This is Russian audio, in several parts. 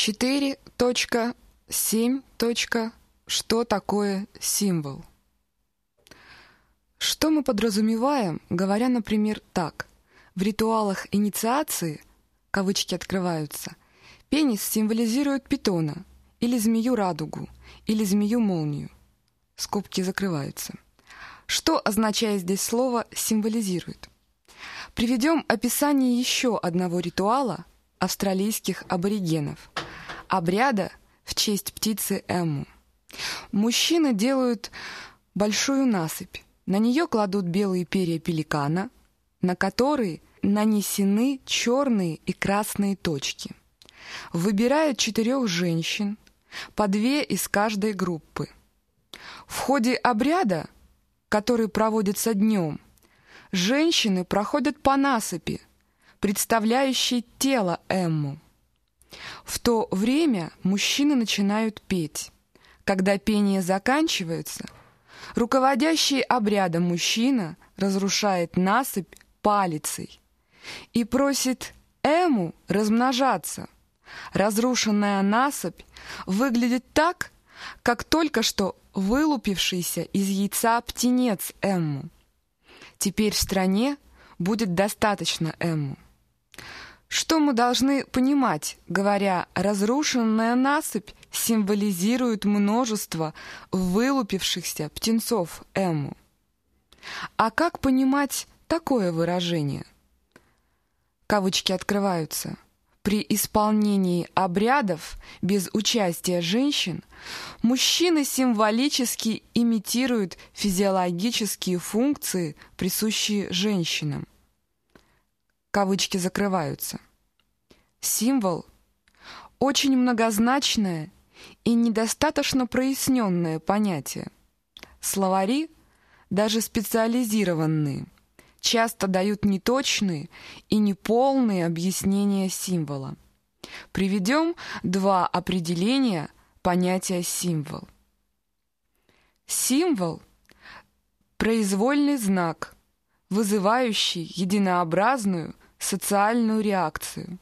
4.7. Что такое символ? Что мы подразумеваем, говоря, например, так? В ритуалах инициации, кавычки открываются, пенис символизирует питона, или змею-радугу, или змею-молнию. Скобки закрываются. Что означает здесь слово «символизирует»? Приведем описание еще одного ритуала австралийских аборигенов – обряда в честь птицы Эмму. Мужчины делают большую насыпь. На нее кладут белые перья пеликана, на которые нанесены черные и красные точки. Выбирают четырех женщин, по две из каждой группы. В ходе обряда, который проводится днем, женщины проходят по насыпи, представляющей тело Эмму. В то время мужчины начинают петь. Когда пение заканчивается, руководящий обрядом мужчина разрушает насыпь палицей и просит Эму размножаться. Разрушенная насыпь выглядит так, как только что вылупившийся из яйца птенец Эмму. Теперь в стране будет достаточно Эмму. Что мы должны понимать, говоря, разрушенная насыпь символизирует множество вылупившихся птенцов Эму? А как понимать такое выражение? Кавычки открываются. При исполнении обрядов без участия женщин мужчины символически имитируют физиологические функции, присущие женщинам кавычки закрываются. Символ – очень многозначное и недостаточно проясненное понятие. Словари, даже специализированные, часто дают неточные и неполные объяснения символа. Приведем два определения понятия «символ». Символ – произвольный знак, вызывающий единообразную социальную реакцию.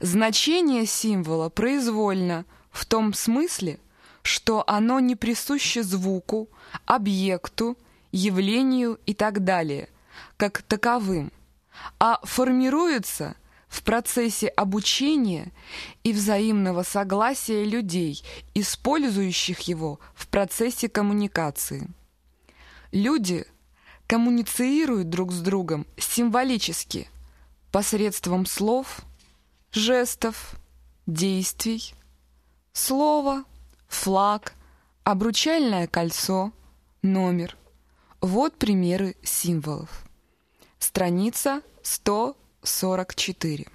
Значение символа произвольно в том смысле, что оно не присуще звуку, объекту, явлению и так далее, как таковым, а формируется в процессе обучения и взаимного согласия людей, использующих его в процессе коммуникации. Люди коммуницируют друг с другом символически – посредством слов, жестов, действий, слово, флаг, обручальное кольцо, номер. Вот примеры символов. Страница 144.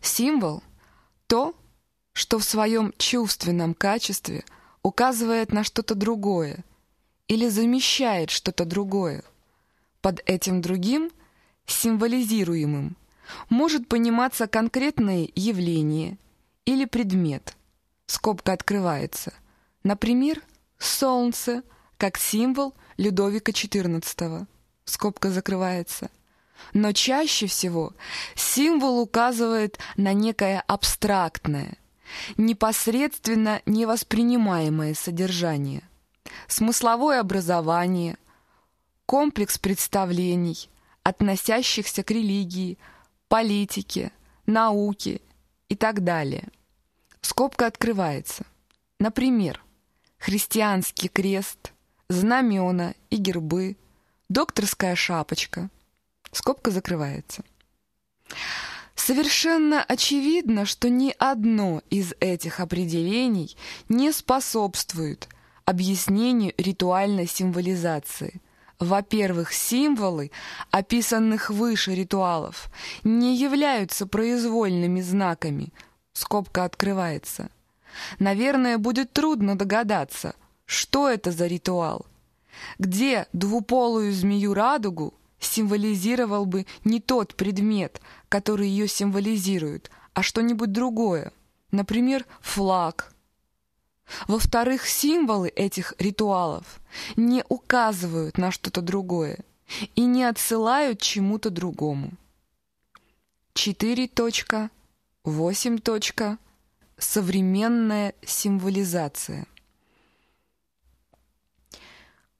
Символ – то, что в своем чувственном качестве указывает на что-то другое или замещает что-то другое. Под этим другим – символизируемым может пониматься конкретное явление или предмет. Скобка открывается. Например, солнце как символ Людовика XIV. Скобка закрывается. Но чаще всего символ указывает на некое абстрактное, непосредственно невоспринимаемое содержание, смысловое образование, комплекс представлений, относящихся к религии, политике, науке и так далее. Скобка открывается. Например, христианский крест, знамена и гербы, докторская шапочка. Скобка закрывается. Совершенно очевидно, что ни одно из этих определений не способствует объяснению ритуальной символизации – во-первых, символы, описанных выше ритуалов, не являются произвольными знаками. Скобка открывается. Наверное, будет трудно догадаться, что это за ритуал. Где двуполую змею-радугу символизировал бы не тот предмет, который ее символизирует, а что-нибудь другое, например, флаг, во-вторых, символы этих ритуалов не указывают на что-то другое и не отсылают чему-то другому. 4.7. 8. Современная символизация.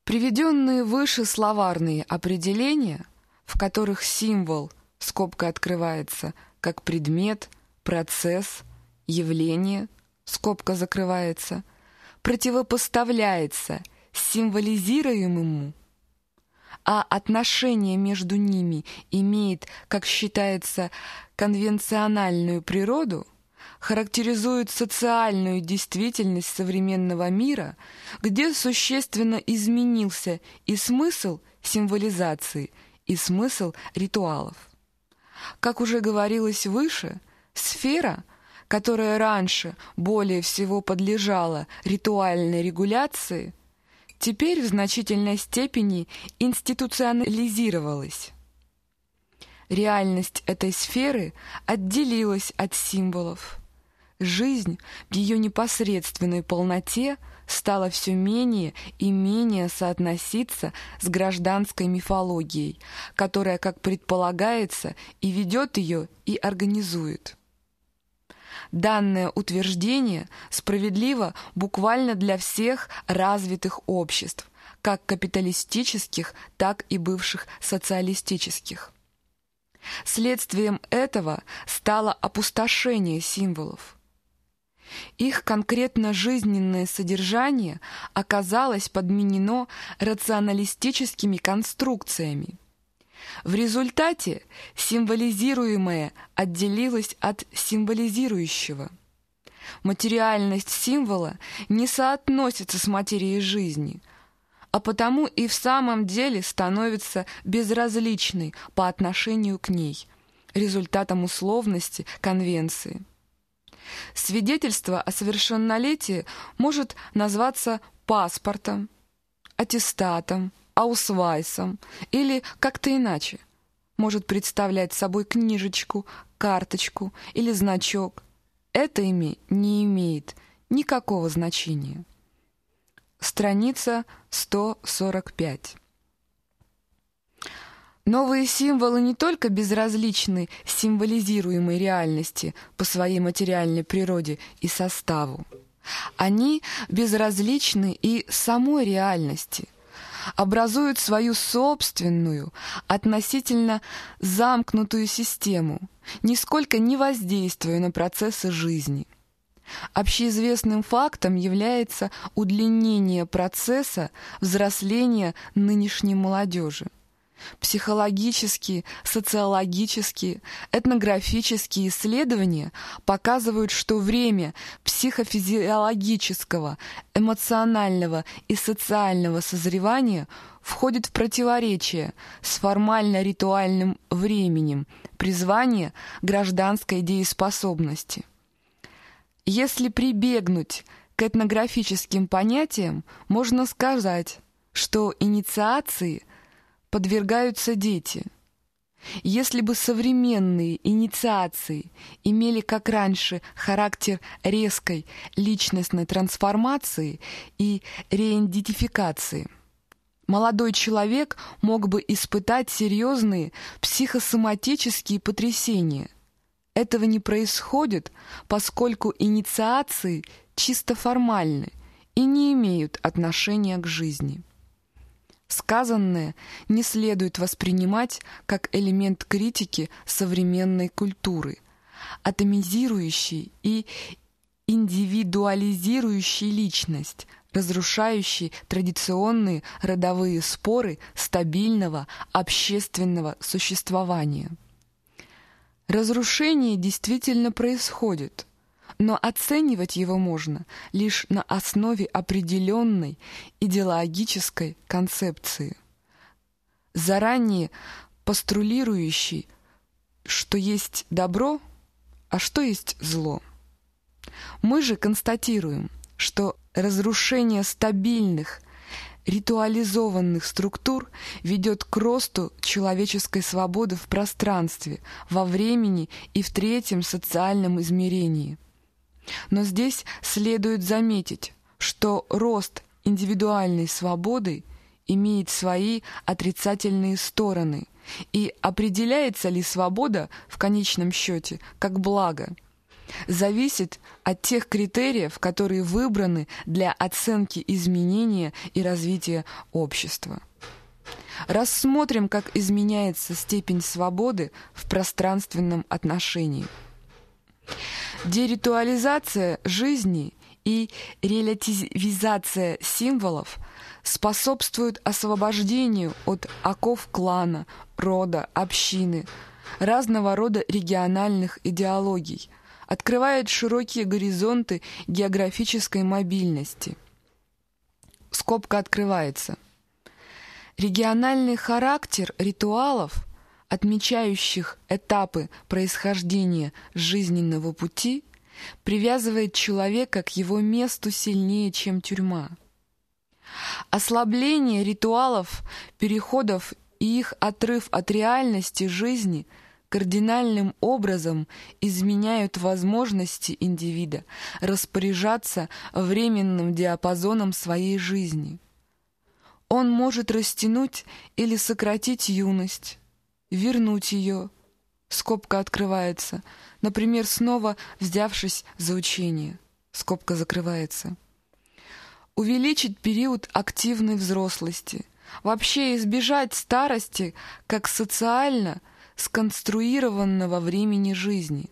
Приведенные выше словарные определения, в которых символ, скобка открывается, как предмет, процесс, явление, скобка закрывается, противопоставляется символизируемому, а отношение между ними имеет, как считается, конвенциональную природу, характеризует социальную действительность современного мира, где существенно изменился и смысл символизации, и смысл ритуалов. Как уже говорилось выше, сфера, которая раньше более всего подлежала ритуальной регуляции, теперь в значительной степени институционализировалась. Реальность этой сферы отделилась от символов – Жизнь в ее непосредственной полноте стала все менее и менее соотноситься с гражданской мифологией, которая, как предполагается, и ведет ее, и организует. Данное утверждение справедливо буквально для всех развитых обществ, как капиталистических, так и бывших социалистических. Следствием этого стало опустошение символов – их конкретно жизненное содержание оказалось подменено рационалистическими конструкциями. В результате символизируемое отделилось от символизирующего. Материальность символа не соотносится с материей жизни, а потому и в самом деле становится безразличной по отношению к ней, результатом условности конвенции. Свидетельство о совершеннолетии может назваться паспортом, аттестатом, аусвайсом или как-то иначе. Может представлять собой книжечку, карточку или значок. Это имя не имеет никакого значения. Страница 145. Новые символы не только безразличны символизируемой реальности по своей материальной природе и составу. Они безразличны и самой реальности, образуют свою собственную, относительно замкнутую систему, нисколько не воздействуя на процессы жизни. Общеизвестным фактом является удлинение процесса взросления нынешней молодежи. Психологические, социологические, этнографические исследования показывают, что время психофизиологического, эмоционального и социального созревания входит в противоречие с формально-ритуальным временем призвания гражданской дееспособности. Если прибегнуть к этнографическим понятиям, можно сказать, что инициации – подвергаются дети. Если бы современные инициации имели, как раньше, характер резкой личностной трансформации и реидентификации, молодой человек мог бы испытать серьезные психосоматические потрясения. Этого не происходит, поскольку инициации чисто формальны и не имеют отношения к жизни. Сказанное не следует воспринимать как элемент критики современной культуры, атомизирующий и индивидуализирующий личность, разрушающий традиционные родовые споры стабильного общественного существования. Разрушение действительно происходит – но оценивать его можно лишь на основе определенной идеологической концепции, заранее постулирующей, что есть добро, а что есть зло. Мы же констатируем, что разрушение стабильных, ритуализованных структур ведет к росту человеческой свободы в пространстве, во времени и в третьем социальном измерении – но здесь следует заметить, что рост индивидуальной свободы имеет свои отрицательные стороны, и определяется ли свобода в конечном счете как благо, зависит от тех критериев, которые выбраны для оценки изменения и развития общества. Рассмотрим, как изменяется степень свободы в пространственном отношении. Деритуализация жизни и релятивизация символов способствуют освобождению от оков клана, рода, общины, разного рода региональных идеологий, открывает широкие горизонты географической мобильности. Скобка открывается. Региональный характер ритуалов, отмечающих этапы происхождения жизненного пути, привязывает человека к его месту сильнее, чем тюрьма. Ослабление ритуалов, переходов и их отрыв от реальности жизни кардинальным образом изменяют возможности индивида распоряжаться временным диапазоном своей жизни. Он может растянуть или сократить юность, вернуть ее, скобка открывается, например, снова взявшись за учение, скобка закрывается. Увеличить период активной взрослости, вообще избежать старости как социально сконструированного времени жизни.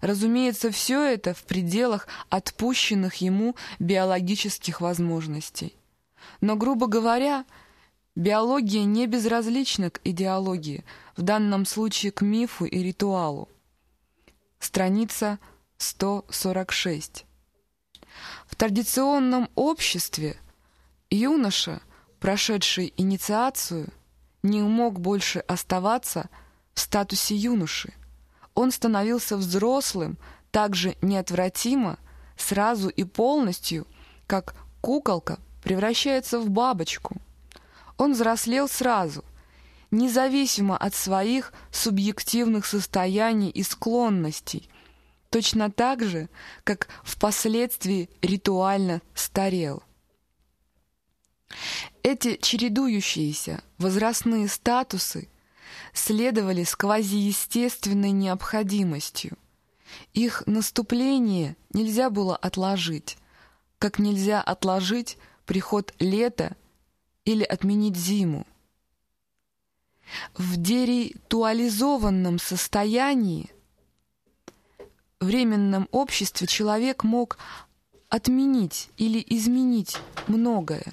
Разумеется, все это в пределах отпущенных ему биологических возможностей. Но, грубо говоря, биология не безразлична к идеологии, в данном случае к мифу и ритуалу. Страница 146. В традиционном обществе юноша, прошедший инициацию, не мог больше оставаться в статусе юноши. Он становился взрослым так же неотвратимо, сразу и полностью, как куколка превращается в бабочку. Он взрослел сразу, независимо от своих субъективных состояний и склонностей, точно так же, как впоследствии ритуально старел. Эти чередующиеся возрастные статусы следовали с квазиестественной необходимостью. Их наступление нельзя было отложить, как нельзя отложить приход лета или отменить зиму. В деритуализованном состоянии, временном обществе человек мог отменить или изменить многое.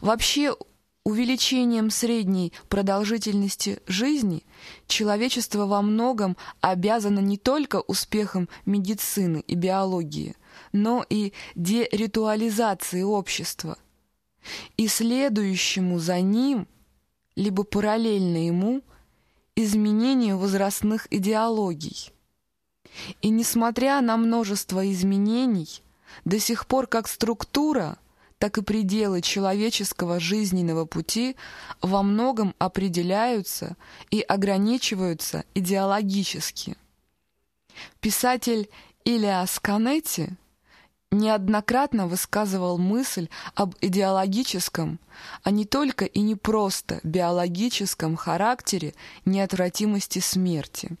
Вообще, увеличением средней продолжительности жизни человечество во многом обязано не только успехам медицины и биологии, но и деритуализации общества. И следующему за ним, либо параллельно ему, изменению возрастных идеологий. И несмотря на множество изменений, до сих пор как структура, так и пределы человеческого жизненного пути во многом определяются и ограничиваются идеологически. Писатель Илиас Канетти неоднократно высказывал мысль об идеологическом, а не только и не просто биологическом характере неотвратимости смерти.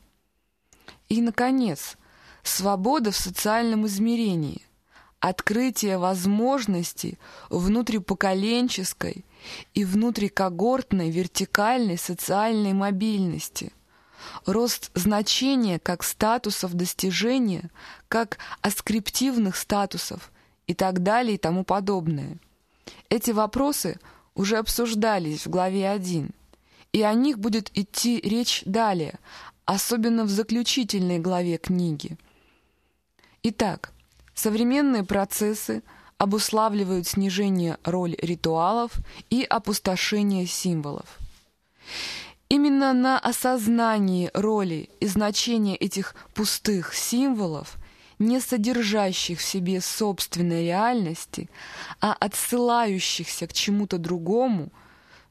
И, наконец, свобода в социальном измерении, открытие возможностей внутрипоколенческой и внутрикогортной вертикальной социальной мобильности – рост значения как статусов достижения, как аскриптивных статусов и так далее и тому подобное. Эти вопросы уже обсуждались в главе 1, и о них будет идти речь далее, особенно в заключительной главе книги. Итак, современные процессы обуславливают снижение роли ритуалов и опустошение символов. Именно на осознании роли и значения этих пустых символов, не содержащих в себе собственной реальности, а отсылающихся к чему-то другому,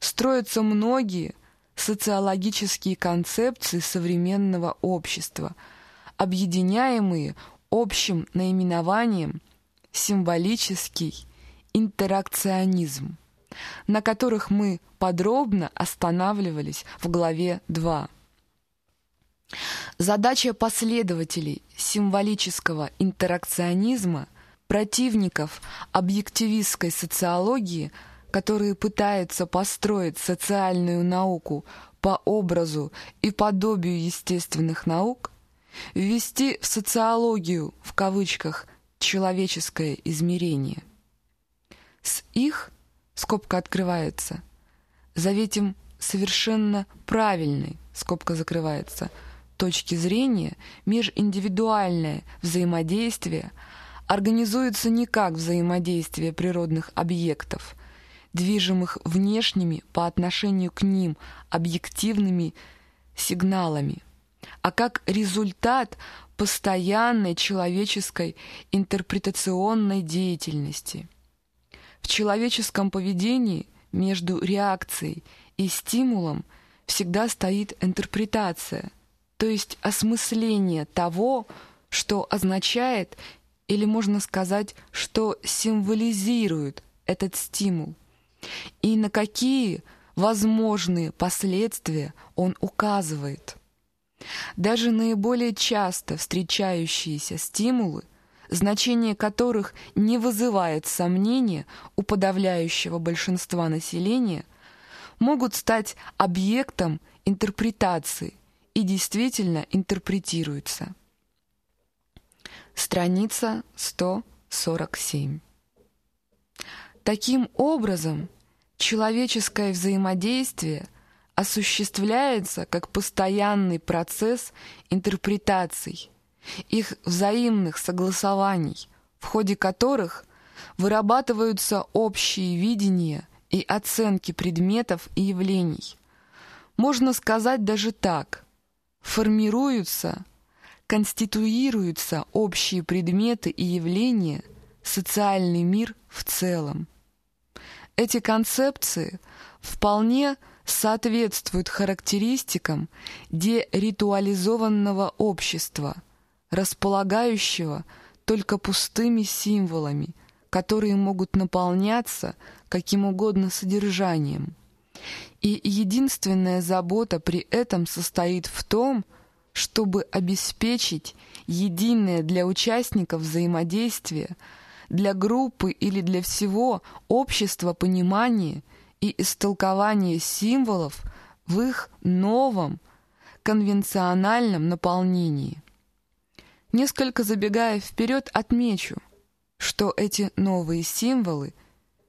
строятся многие социологические концепции современного общества, объединяемые общим наименованием «символический интеракционизм» на которых мы подробно останавливались в главе 2. Задача последователей символического интеракционизма, противников объективистской социологии, которые пытаются построить социальную науку по образу и подобию естественных наук, ввести в социологию, в кавычках, человеческое измерение. С их, скобка открывается, заветим совершенно правильной, скобка закрывается, точки зрения межиндивидуальное взаимодействие организуется не как взаимодействие природных объектов, движимых внешними по отношению к ним объективными сигналами, а как результат постоянной человеческой интерпретационной деятельности. В человеческом поведении между реакцией и стимулом всегда стоит интерпретация, то есть осмысление того, что означает или можно сказать, что символизирует этот стимул, и на какие возможные последствия он указывает. Даже наиболее часто встречающиеся стимулы, значение которых не вызывает сомнения у подавляющего большинства населения, могут стать объектом интерпретации и действительно интерпретируются. Страница 147. Таким образом, человеческое взаимодействие осуществляется как постоянный процесс интерпретаций, их взаимных согласований, в ходе которых вырабатываются общие видения и оценки предметов и явлений. Можно сказать даже так. Формируются, конституируются общие предметы и явления, социальный мир в целом. Эти концепции вполне соответствуют характеристикам деритуализованного общества, располагающего только пустыми символами, которые могут наполняться каким угодно содержанием. И единственная забота при этом состоит в том, чтобы обеспечить единое для участников взаимодействие, для группы или для всего общества понимание и истолкование символов в их новом конвенциональном наполнении. Несколько забегая вперед, отмечу, что эти новые символы —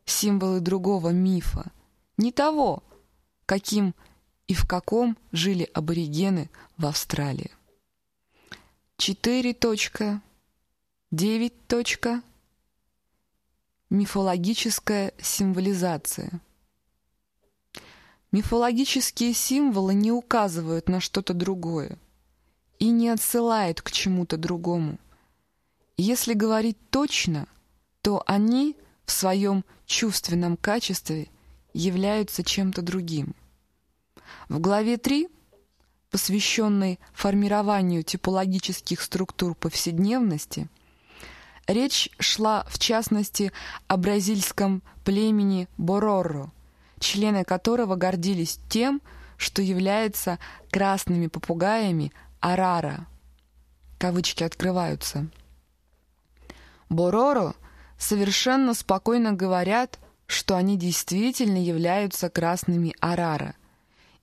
символы другого мифа, не того, каким и в каком жили аборигены в Австралии. 4.9. Мифологическая символизация. Мифологические символы не указывают на что-то другое и не отсылают к чему-то другому. Если говорить точно, то они в своем чувственном качестве являются чем-то другим. В главе 3, посвященной формированию типологических структур повседневности, речь шла в частности о бразильском племени Борорро, члены которого гордились тем, что являются красными попугаями Арара. Кавычки открываются. Бороро совершенно спокойно говорят, что они действительно являются красными Арара,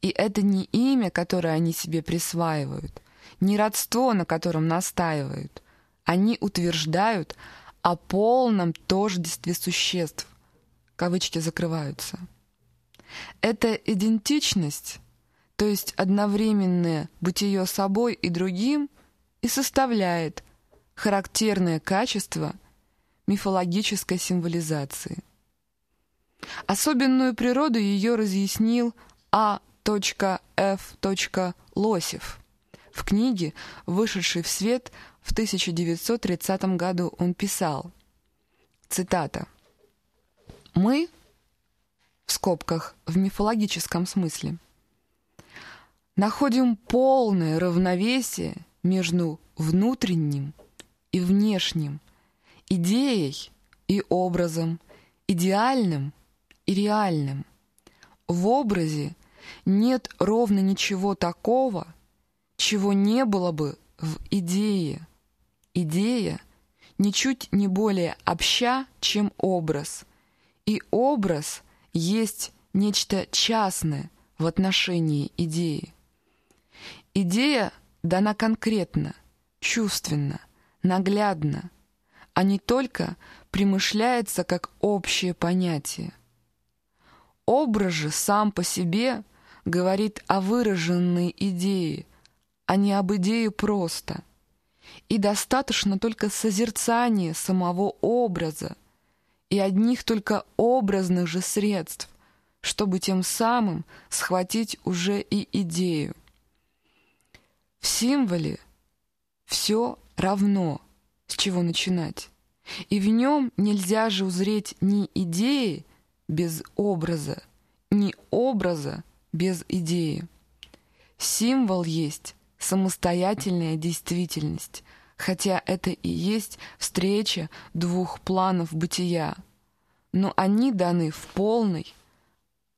и это не имя, которое они себе присваивают, не родство, на котором настаивают. Они утверждают о полном тождестве существ. Кавычки закрываются. Эта идентичность, то есть одновременное бытие собой и другим, и составляет характерное качество мифологической символизации. Особенную природу ее разъяснил А. Ф. Лосев. В книге, вышедшей в свет в 1930 году, он писал, цитата, «Мы, в скобках, в мифологическом смысле, находим полное равновесие между внутренним и внешним, идеей и образом, идеальным и реальным. В образе нет ровно ничего такого, чего не было бы в идее. Идея ничуть не более обща, чем образ. И образ есть нечто частное в отношении идеи. Идея дана конкретно, чувственно, наглядно, а не только примышляется как общее понятие. Образ же сам по себе говорит о выраженной идее, а не об идее просто. И достаточно только созерцания самого образа и одних только образных же средств, чтобы тем самым схватить уже и идею. В символе все равно, с чего начинать. И в нем нельзя же узреть ни идеи без образа, ни образа без идеи. Символ есть самостоятельная действительность, хотя это и есть встреча двух планов бытия, но они даны в полной,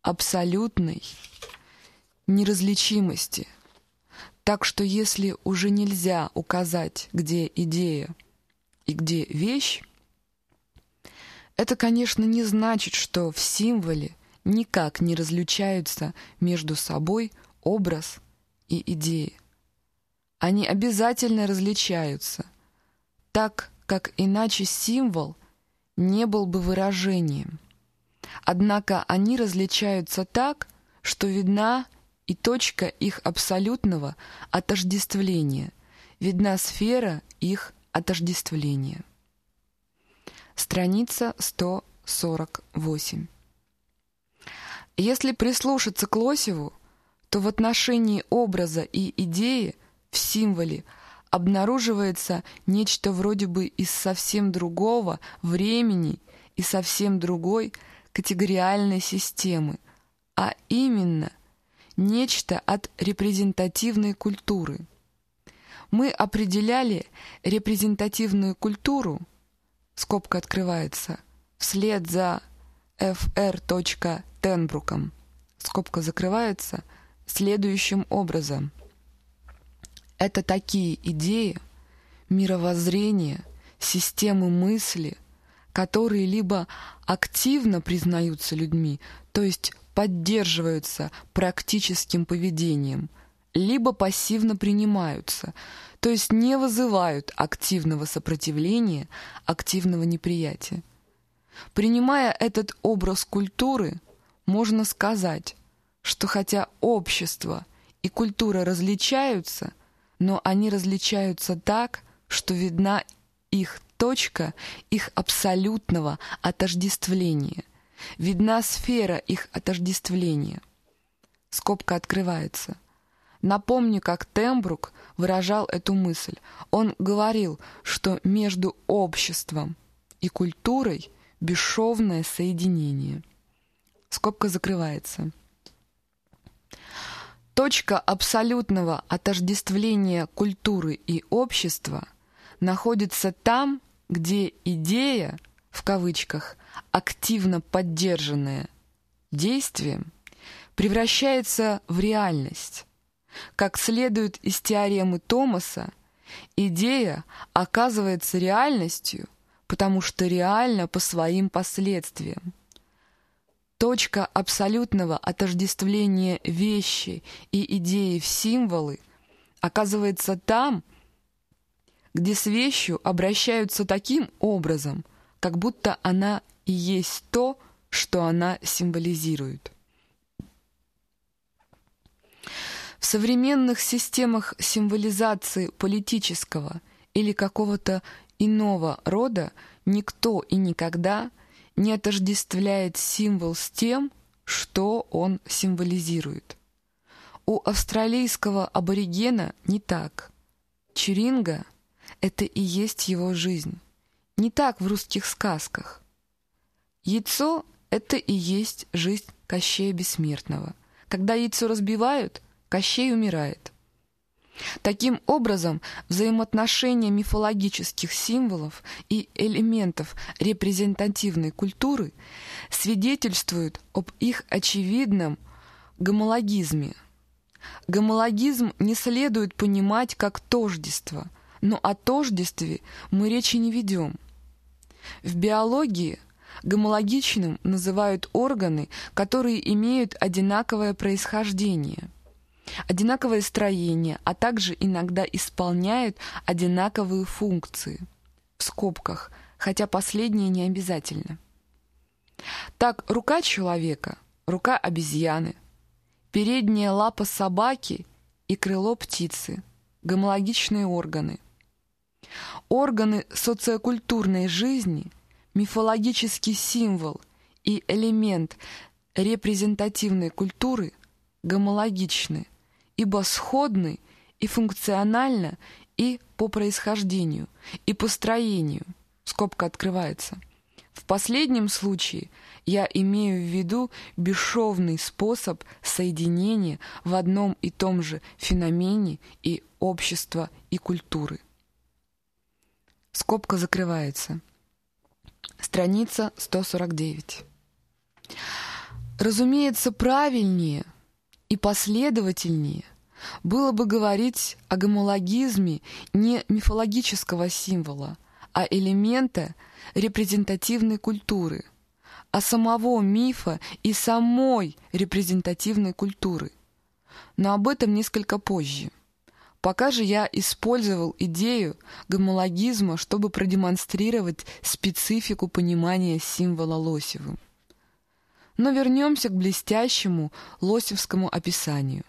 абсолютной неразличимости. Так что если уже нельзя указать, где идея и где вещь, это, конечно, не значит, что в символе никак не различаются между собой образ и идея. Они обязательно различаются, так как иначе символ не был бы выражением. Однако они различаются так, что видна и точка их абсолютного отождествления, видна сфера их отождествления. Страница 148. Если прислушаться к Лосеву, то в отношении образа и идеи в символе обнаруживается нечто вроде бы из совсем другого времени и совсем другой категориальной системы, а именно нечто от репрезентативной культуры. Мы определяли репрезентативную культуру, скобка открывается, вслед за Фр. Тенбруком, скобка закрывается, следующим образом. Это такие идеи, мировоззрения, системы мысли, которые либо активно признаются людьми, то есть поддерживаются практическим поведением, либо пассивно принимаются, то есть не вызывают активного сопротивления, активного неприятия. Принимая этот образ культуры, можно сказать, что хотя общество и культура различаются – но они различаются так, что видна их точка их абсолютного отождествления, видна сфера их отождествления. Скобка открывается. Напомню, как Тембрук выражал эту мысль. Он говорил, что между обществом и культурой бесшовное соединение. Скобка закрывается. Точка абсолютного отождествления культуры и общества находится там, где идея, в кавычках, активно поддержанная действием, превращается в реальность. Как следует из теоремы Томаса, идея оказывается реальностью, потому что реальна по своим последствиям. Точка абсолютного отождествления вещи и идеи в символы оказывается там, где с вещью обращаются таким образом, как будто она и есть то, что она символизирует. В современных системах символизации политического или какого-то иного рода никто и никогда не отождествляет символ с тем, что он символизирует. У австралийского аборигена не так. Черинга — это и есть его жизнь. Не так в русских сказках. Яйцо — это и есть жизнь Кощея Бессмертного. Когда яйцо разбивают, Кощей умирает. Таким образом, взаимоотношения мифологических символов и элементов репрезентативной культуры свидетельствуют об их очевидном гомологизме, Гомологизм не следует понимать как тождество, но о тождестве мы речи не ведем. В биологии гомологичным называют органы, которые имеют одинаковое происхождение, одинаковое строение, а также иногда исполняют одинаковые функции, в скобках, хотя последнее не обязательно. Так, рука человека, рука обезьяны, передняя лапа собаки и крыло птицы, гомологичные органы. Органы социокультурной жизни, мифологический символ и элемент репрезентативной культуры гомологичны, ибо сходны и функционально, и по происхождению, и по строению. Скобка открывается – в последнем случае я имею в виду бесшовный способ соединения в одном и том же феномене и общества, и культуры. Скобка закрывается. Страница 149. Разумеется, правильнее и последовательнее было бы говорить о гомологизме не мифологического символа, а элемента – репрезентативной культуры, а самого мифа и самой репрезентативной культуры. Но об этом несколько позже. Пока же я использовал идею гомологизма, чтобы продемонстрировать специфику понимания символа Лосевым. Но вернемся к блестящему лосевскому описанию.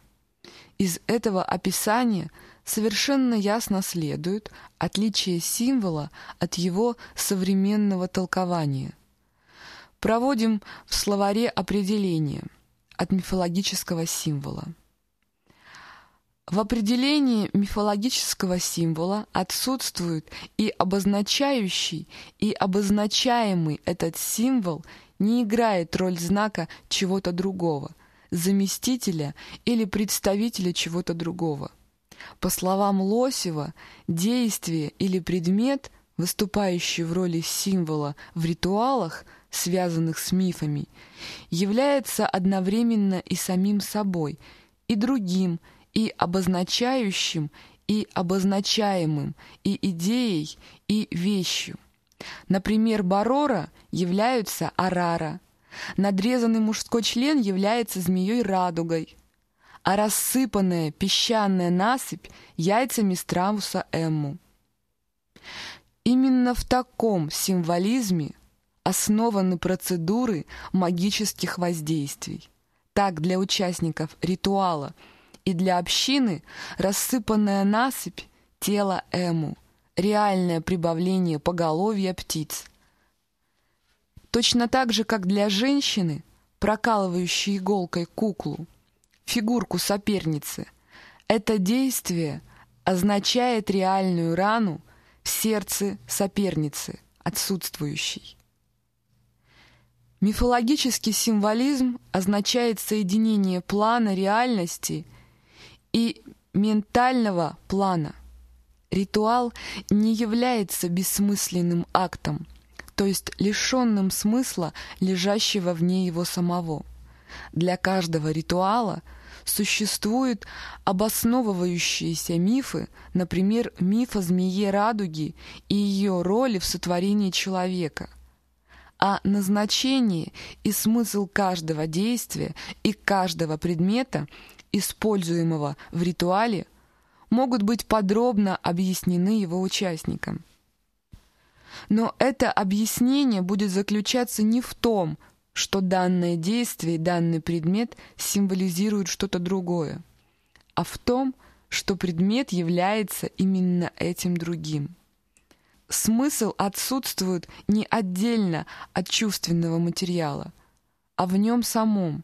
Из этого описания – совершенно ясно следует отличие символа от его современного толкования. Проводим в словаре определение от мифологического символа. В определении мифологического символа отсутствует и обозначающий, и обозначаемый этот символ не играет роль знака чего-то другого, заместителя или представителя чего-то другого. По словам Лосева, действие или предмет, выступающий в роли символа в ритуалах, связанных с мифами, является одновременно и самим собой, и другим, и обозначающим, и обозначаемым, и идеей, и вещью. Например, барора являются арара, надрезанный мужской член является змеей-радугой, а рассыпанная песчаная насыпь яйцами страуса Эмму. Именно в таком символизме основаны процедуры магических воздействий. Так для участников ритуала и для общины рассыпанная насыпь – тело Эму, реальное прибавление поголовья птиц. Точно так же, как для женщины, прокалывающей иголкой куклу – фигурку соперницы. Это действие означает реальную рану в сердце соперницы, отсутствующей. Мифологический символизм означает соединение плана реальности и ментального плана. Ритуал не является бессмысленным актом, то есть лишенным смысла, лежащего вне его самого. Для каждого ритуала существуют обосновывающиеся мифы, например, миф о змее радуги и ее роли в сотворении человека. А назначение и смысл каждого действия и каждого предмета, используемого в ритуале, могут быть подробно объяснены его участникам. Но это объяснение будет заключаться не в том, что данное действие данный предмет символизируют что-то другое, а в том, что предмет является именно этим другим. Смысл отсутствует не отдельно от чувственного материала, а в нем самом.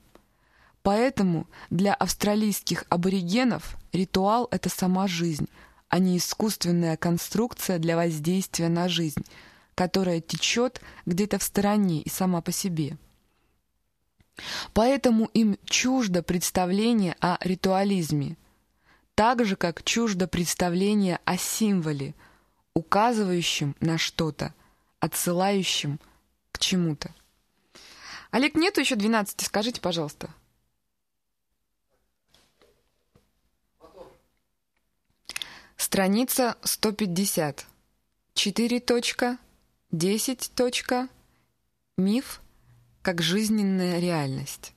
Поэтому для австралийских аборигенов ритуал — это сама жизнь, а не искусственная конструкция для воздействия на жизнь, которая течет где-то в стороне и сама по себе. Поэтому им чуждо представление о ритуализме, так же, как чуждо представление о символе, указывающем на что-то, отсылающем к чему-то. Олег, нету еще 12, скажите, пожалуйста. Страница 150. 4.10. Миф как жизненная реальность.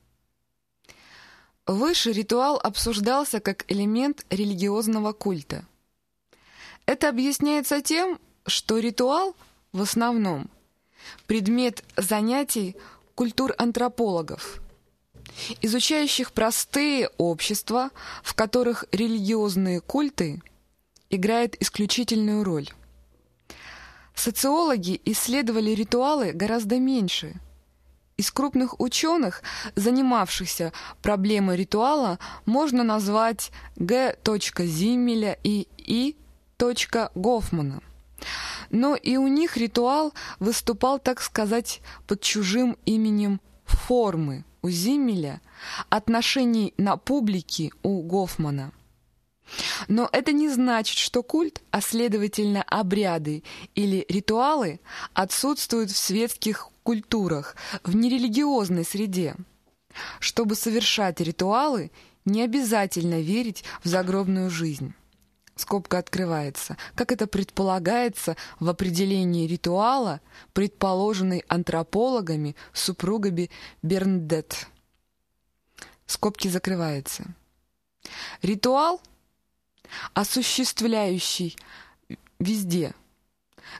Выше ритуал обсуждался как элемент религиозного культа. Это объясняется тем, что ритуал в основном предмет занятий культур-антропологов, изучающих простые общества, в которых религиозные культы играют исключительную роль. Социологи исследовали ритуалы гораздо меньше. Из крупных ученых, занимавшихся проблемой ритуала, можно назвать Г. Зиммеля и И. Гофмана. Но и у них ритуал выступал, так сказать, под чужим именем формы у Зиммеля, отношений на публике у Гофмана – но это не значит, что культ, а следовательно обряды или ритуалы отсутствуют в светских культурах, в нерелигиозной среде. Чтобы совершать ритуалы, не обязательно верить в загробную жизнь. Скобка открывается. Как это предполагается в определении ритуала, предположенной антропологами супругами Берндет. Скобки закрываются. Ритуал осуществляющий везде,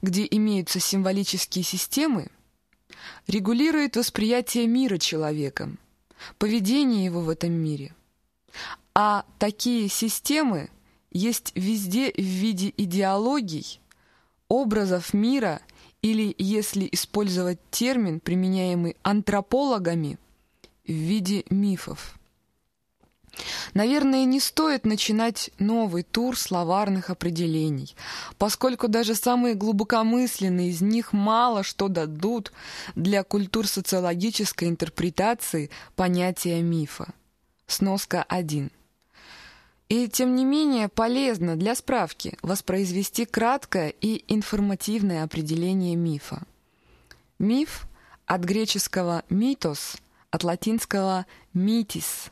где имеются символические системы, регулирует восприятие мира человеком, поведение его в этом мире. А такие системы есть везде в виде идеологий, образов мира или, если использовать термин, применяемый антропологами, в виде мифов. Наверное, не стоит начинать новый тур словарных определений, поскольку даже самые глубокомысленные из них мало что дадут для культур-социологической интерпретации понятия мифа. Сноска 1. И тем не менее полезно для справки воспроизвести краткое и информативное определение мифа. Миф от греческого «митос», от латинского «митис»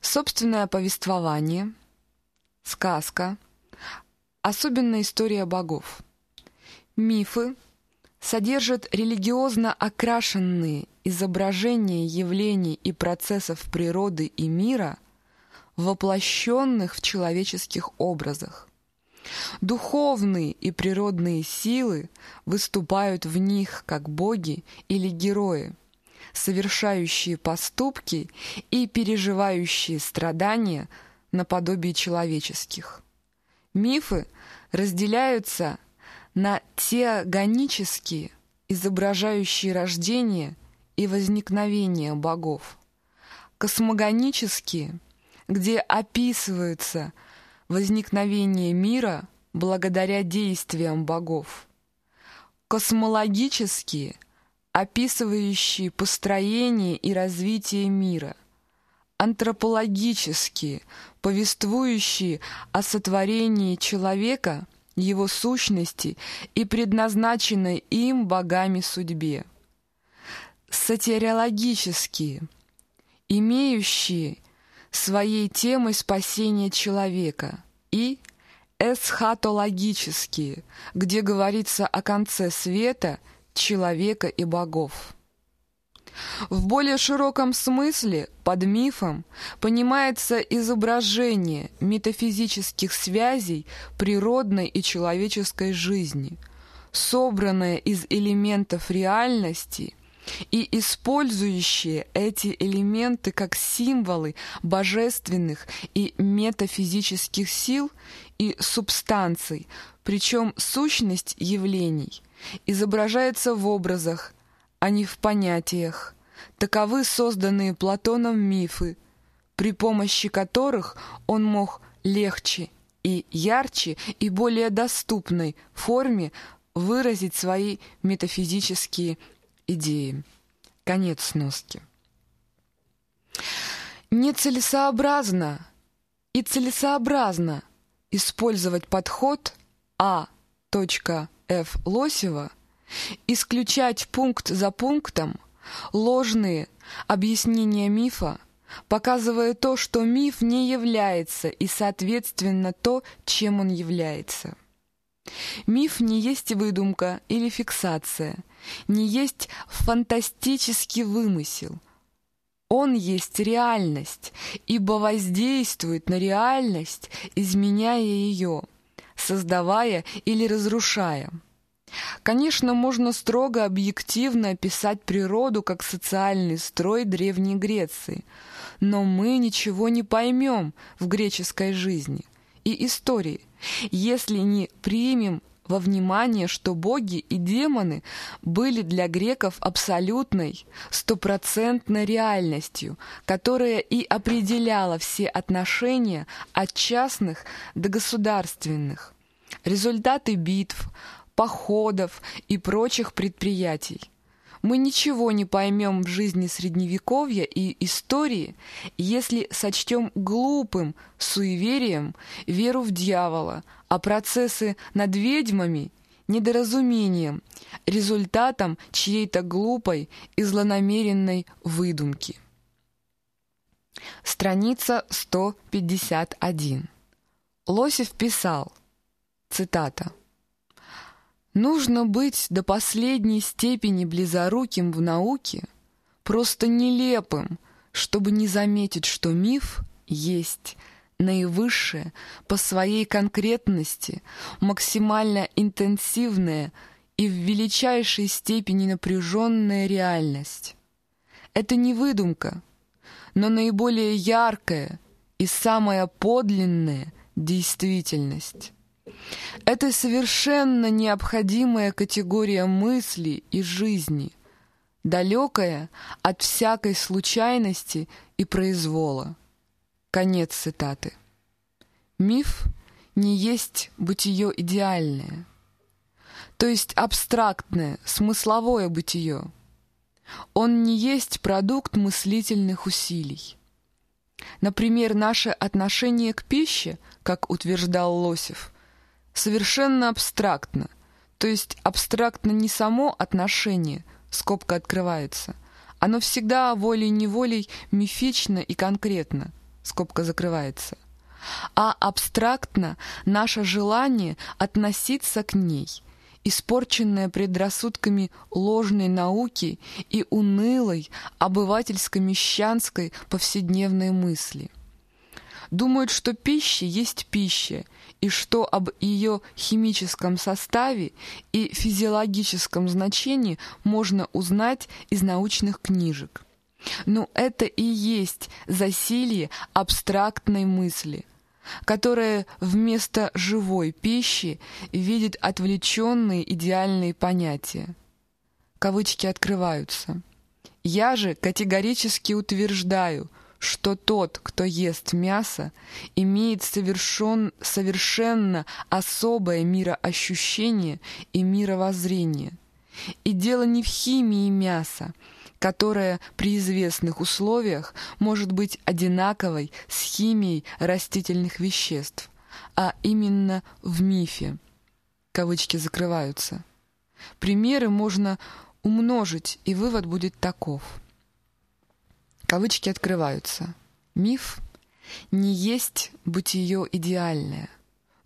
Собственное повествование, сказка, особенно история богов. Мифы содержат религиозно окрашенные изображения явлений и процессов природы и мира, воплощенных в человеческих образах. Духовные и природные силы выступают в них как боги или герои – совершающие поступки и переживающие страдания наподобие человеческих. Мифы разделяются на теогонические, изображающие рождение и возникновение богов, космогонические, где описывается возникновение мира благодаря действиям богов, космологические – описывающие построение и развитие мира, антропологические, повествующие о сотворении человека, его сущности и предназначенной им богами судьбе, сатириологические, имеющие своей темой спасение человека, и эсхатологические, где говорится о конце света – человека и богов. В более широком смысле под мифом понимается изображение метафизических связей природной и человеческой жизни, собранное из элементов реальности и использующие эти элементы как символы божественных и метафизических сил и субстанций, причем сущность явлений изображается в образах, а не в понятиях. Таковы созданные Платоном мифы, при помощи которых он мог легче и ярче и более доступной форме выразить свои метафизические идеи. Конец сноски. Нецелесообразно и целесообразно использовать подход А. Ф. Лосева исключать пункт за пунктом ложные объяснения мифа, показывая то, что миф не является, и, соответственно, то, чем он является. Миф не есть выдумка или фиксация, не есть фантастический вымысел. Он есть реальность, ибо воздействует на реальность, изменяя ее, создавая или разрушая. Конечно, можно строго объективно описать природу как социальный строй Древней Греции, но мы ничего не поймем в греческой жизни и истории, если не примем во внимание, что боги и демоны были для греков абсолютной, стопроцентной реальностью, которая и определяла все отношения от частных до государственных. Результаты битв, походов и прочих предприятий. Мы ничего не поймем в жизни Средневековья и истории, если сочтем глупым суеверием веру в дьявола, а процессы над ведьмами – недоразумением, результатом чьей-то глупой и злонамеренной выдумки. Страница 151. Лосев писал, цитата, Нужно быть до последней степени близоруким в науке, просто нелепым, чтобы не заметить, что миф есть наивысшее по своей конкретности, максимально интенсивная и в величайшей степени напряженная реальность. Это не выдумка, но наиболее яркая и самая подлинная действительность. Это совершенно необходимая категория мысли и жизни, далекая от всякой случайности и произвола. Конец цитаты. Миф не есть бытие идеальное, то есть абстрактное, смысловое бытие. Он не есть продукт мыслительных усилий. Например, наше отношение к пище, как утверждал Лосев – совершенно абстрактно, то есть абстрактно не само отношение, скобка открывается, оно всегда волей-неволей мифично и конкретно, скобка закрывается, а абстрактно наше желание относиться к ней, испорченное предрассудками ложной науки и унылой обывательско-мещанской повседневной мысли. Думают, что пища есть пища, и что об ее химическом составе и физиологическом значении можно узнать из научных книжек. Но это и есть засилье абстрактной мысли, которая вместо живой пищи видит отвлеченные идеальные понятия. Кавычки открываются. Я же категорически утверждаю – что тот, кто ест мясо, имеет совершен, совершенно особое мироощущение и мировоззрение. И дело не в химии мяса, которая при известных условиях может быть одинаковой с химией растительных веществ, а именно в мифе. Кавычки закрываются. Примеры можно умножить, и вывод будет таков – Кавычки открываются. Миф не есть бытие идеальное,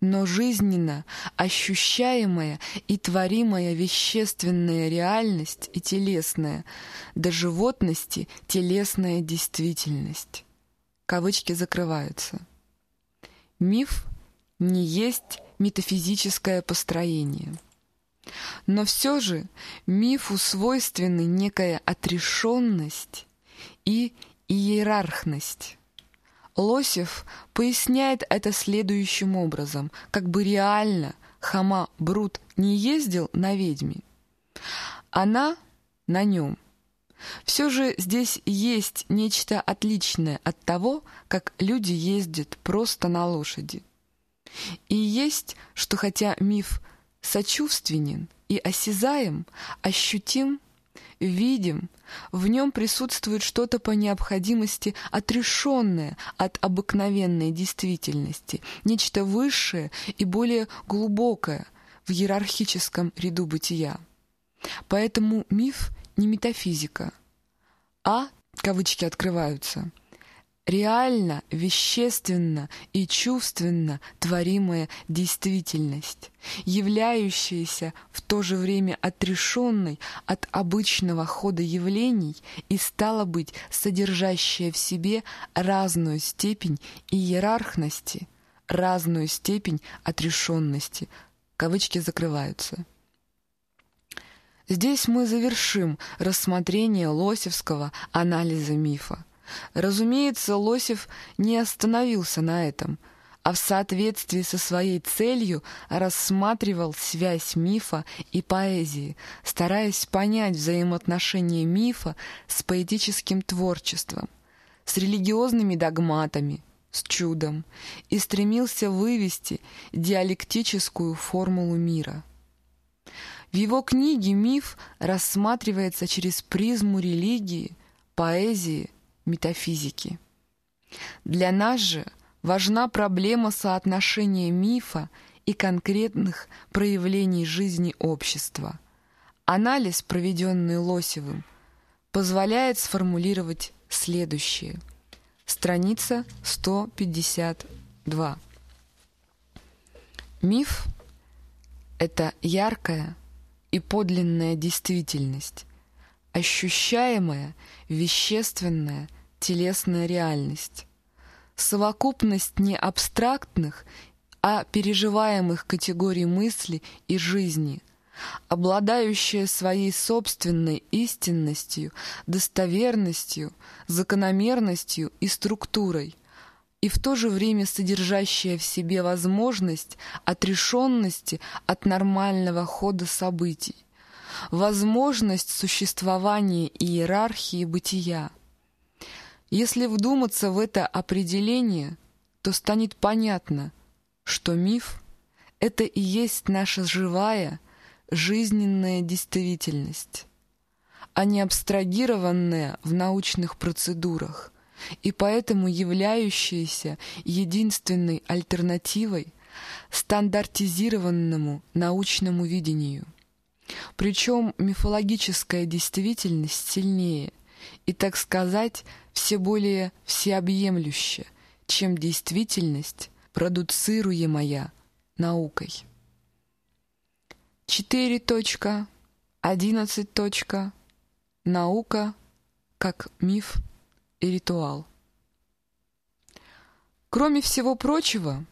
но жизненно ощущаемая и творимая вещественная реальность и телесная, до животности телесная действительность. Кавычки закрываются. Миф не есть метафизическое построение. Но все же мифу свойственна некая отрешенность и иерархность. Лосев поясняет это следующим образом, как бы реально Хама Брут не ездил на ведьме, она на нем. Все же здесь есть нечто отличное от того, как люди ездят просто на лошади. И есть, что хотя миф сочувственен и осязаем, ощутим, видим, в нем присутствует что-то по необходимости отрешенное от обыкновенной действительности, нечто высшее и более глубокое в иерархическом ряду бытия. Поэтому миф не метафизика, а, кавычки открываются, реально, вещественно и чувственно творимая действительность, являющаяся в то же время отрешенной от обычного хода явлений и, стало быть, содержащая в себе разную степень иерархности, разную степень отрешенности. Кавычки закрываются. Здесь мы завершим рассмотрение Лосевского анализа мифа. Разумеется, Лосев не остановился на этом, а в соответствии со своей целью рассматривал связь мифа и поэзии, стараясь понять взаимоотношения мифа с поэтическим творчеством, с религиозными догматами, с чудом, и стремился вывести диалектическую формулу мира. В его книге миф рассматривается через призму религии, поэзии, метафизики. Для нас же важна проблема соотношения мифа и конкретных проявлений жизни общества. Анализ, проведенный Лосевым, позволяет сформулировать следующее. Страница 152. Миф — это яркая и подлинная действительность, ощущаемая, вещественная, телесная реальность. Совокупность не абстрактных, а переживаемых категорий мысли и жизни, обладающая своей собственной истинностью, достоверностью, закономерностью и структурой, и в то же время содержащая в себе возможность отрешенности от нормального хода событий, возможность существования иерархии бытия. Если вдуматься в это определение, то станет понятно, что миф — это и есть наша живая, жизненная действительность, а не абстрагированная в научных процедурах и поэтому являющаяся единственной альтернативой стандартизированному научному видению. Причем мифологическая действительность сильнее и, так сказать, все более всеобъемлюще, чем действительность, продуцируемая наукой. 4.11. Наука как миф и ритуал. Кроме всего прочего,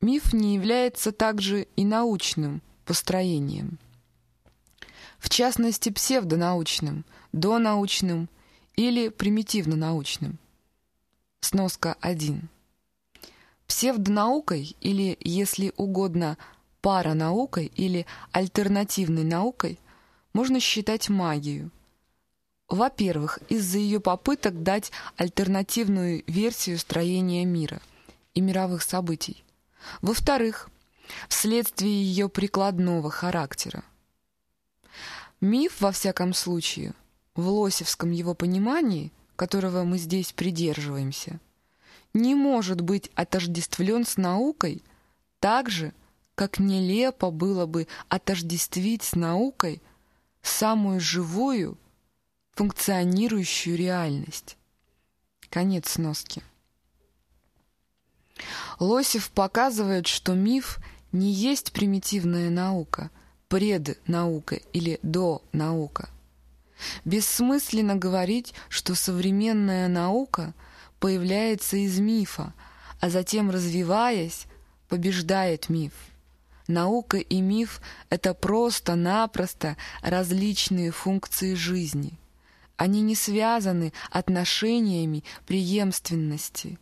миф не является также и научным построением – в частности псевдонаучным, донаучным или примитивно-научным. Сноска 1. Псевдонаукой или, если угодно, паранаукой или альтернативной наукой можно считать магию. Во-первых, из-за ее попыток дать альтернативную версию строения мира и мировых событий. Во-вторых, вследствие ее прикладного характера. Миф, во всяком случае, в лосевском его понимании, которого мы здесь придерживаемся, не может быть отождествлен с наукой так же, как нелепо было бы отождествить с наукой самую живую, функционирующую реальность. Конец сноски. Лосев показывает, что миф не есть примитивная наука, преднаука или донаука. Бессмысленно говорить, что современная наука появляется из мифа, а затем, развиваясь, побеждает миф. Наука и миф — это просто-напросто различные функции жизни. Они не связаны отношениями преемственности,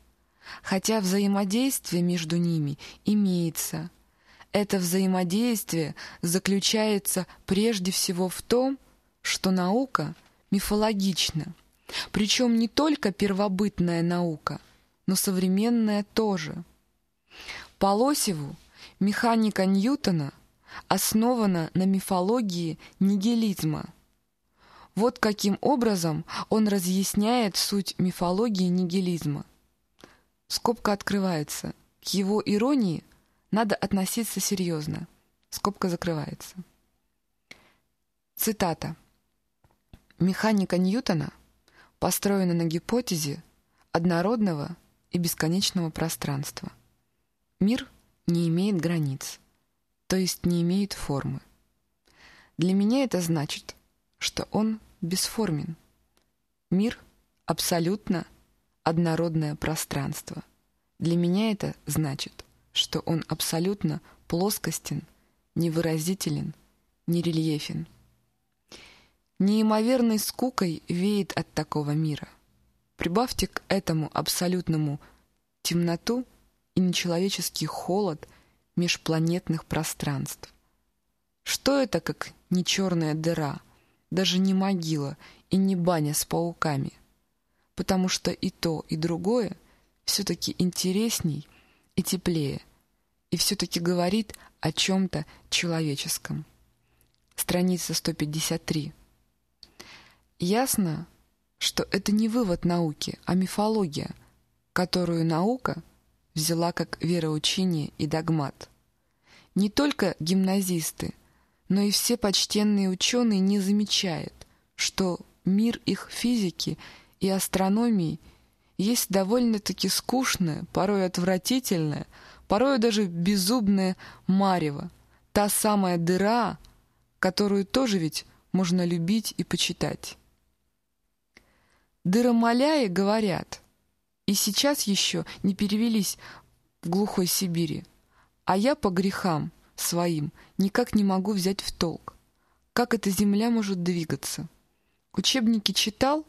хотя взаимодействие между ними имеется — это взаимодействие заключается прежде всего в том, что наука мифологична, причем не только первобытная наука, но современная тоже. По Лосеву механика Ньютона основана на мифологии нигилизма. Вот каким образом он разъясняет суть мифологии нигилизма. Скобка открывается. К его иронии – надо относиться серьезно. Скобка закрывается. Цитата. Механика Ньютона построена на гипотезе однородного и бесконечного пространства. Мир не имеет границ, то есть не имеет формы. Для меня это значит, что он бесформен. Мир — абсолютно однородное пространство. Для меня это значит, что он абсолютно плоскостен, невыразителен, нерельефен. Неимоверной скукой веет от такого мира. Прибавьте к этому абсолютному темноту и нечеловеческий холод межпланетных пространств. Что это, как не черная дыра, даже не могила и не баня с пауками? Потому что и то, и другое все-таки интересней и теплее, и все-таки говорит о чем-то человеческом. Страница 153. Ясно, что это не вывод науки, а мифология, которую наука взяла как вероучение и догмат. Не только гимназисты, но и все почтенные ученые не замечают, что мир их физики и астрономии есть довольно-таки скучное, порой отвратительное, порой даже беззубное марево, та самая дыра, которую тоже ведь можно любить и почитать. Дыромаляи говорят, и сейчас еще не перевелись в глухой Сибири, а я по грехам своим никак не могу взять в толк, как эта земля может двигаться. Учебники читал,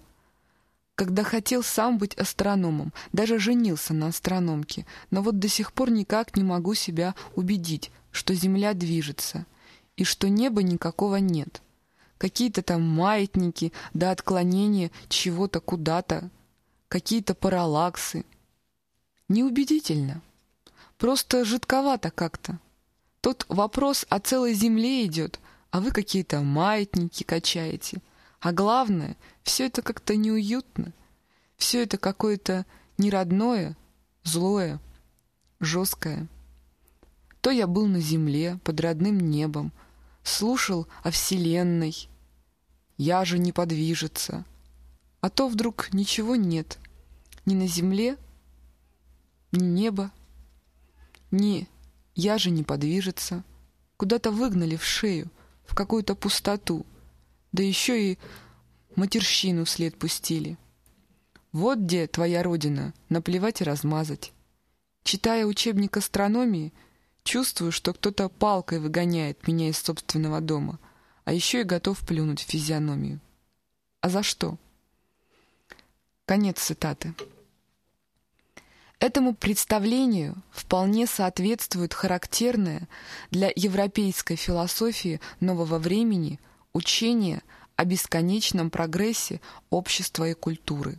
когда хотел сам быть астрономом, даже женился на астрономке, но вот до сих пор никак не могу себя убедить, что Земля движется и что неба никакого нет какие-то там маятники до отклонения чего-то куда-то, какие-то параллаксы. Неубедительно. Просто жидковато как-то. Тут вопрос о целой земле идет, а вы какие-то маятники качаете. А главное, все это как-то неуютно. Все это какое-то неродное, злое, жесткое. То я был на земле, под родным небом, слушал о Вселенной. Я же не подвижется. А то вдруг ничего нет. Ни на земле, ни неба, ни я же не подвижется. Куда-то выгнали в шею, в какую-то пустоту. Да еще и матерщину вслед пустили. Вот где твоя родина, наплевать и размазать. Читая учебник астрономии, Чувствую, что кто-то палкой выгоняет меня из собственного дома, а еще и готов плюнуть в физиономию. А за что? Конец цитаты. Этому представлению вполне соответствует характерное для европейской философии нового времени учение о бесконечном прогрессе общества и культуры.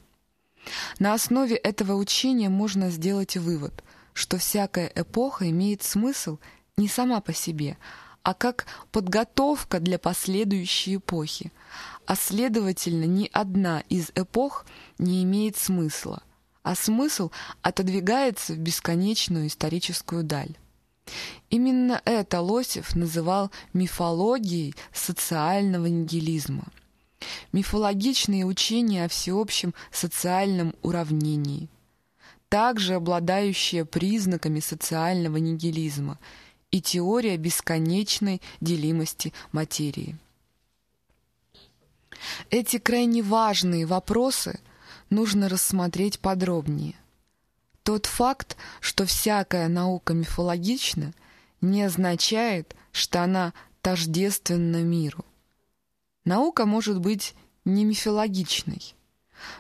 На основе этого учения можно сделать вывод, что всякая эпоха имеет смысл не сама по себе, а как подготовка для последующей эпохи, а следовательно ни одна из эпох не имеет смысла, а смысл отодвигается в бесконечную историческую даль. Именно это Лосев называл мифологией социального нигилизма. Мифологичные учения о всеобщем социальном уравнении – также обладающая признаками социального нигилизма и теория бесконечной делимости материи. Эти крайне важные вопросы нужно рассмотреть подробнее. Тот факт, что всякая наука мифологична, не означает, что она тождественна миру. Наука может быть не мифологичной,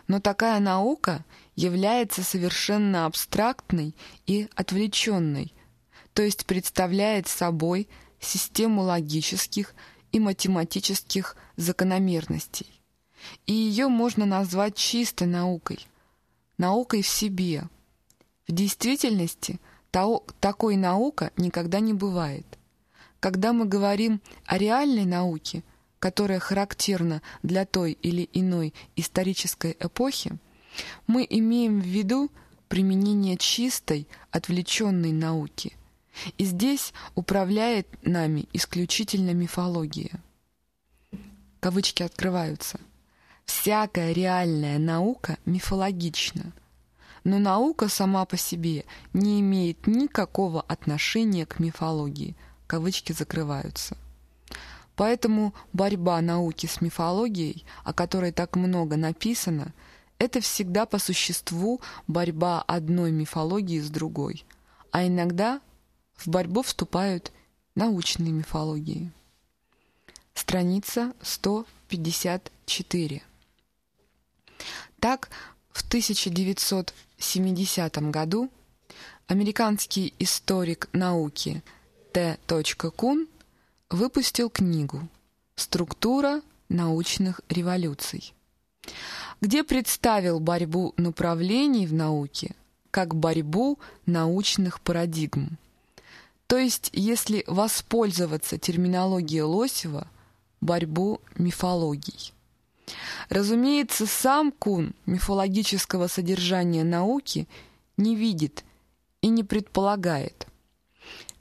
но такая наука является совершенно абстрактной и отвлеченной, то есть представляет собой систему логических и математических закономерностей. И ее можно назвать чистой наукой, наукой в себе. В действительности такой наука никогда не бывает. Когда мы говорим о реальной науке, которая характерна для той или иной исторической эпохи, мы имеем в виду применение чистой, отвлеченной науки. И здесь управляет нами исключительно мифология. Кавычки открываются. Всякая реальная наука мифологична. но наука сама по себе не имеет никакого отношения к мифологии. Кавычки закрываются. Поэтому борьба науки с мифологией, о которой так много написано, это всегда по существу борьба одной мифологии с другой, а иногда в борьбу вступают научные мифологии. Страница 154. Так, в 1970 году американский историк науки Т. Кун выпустил книгу «Структура научных революций», где представил борьбу направлений в науке как борьбу научных парадигм. То есть, если воспользоваться терминологией Лосева, борьбу мифологий. Разумеется, сам Кун мифологического содержания науки не видит и не предполагает.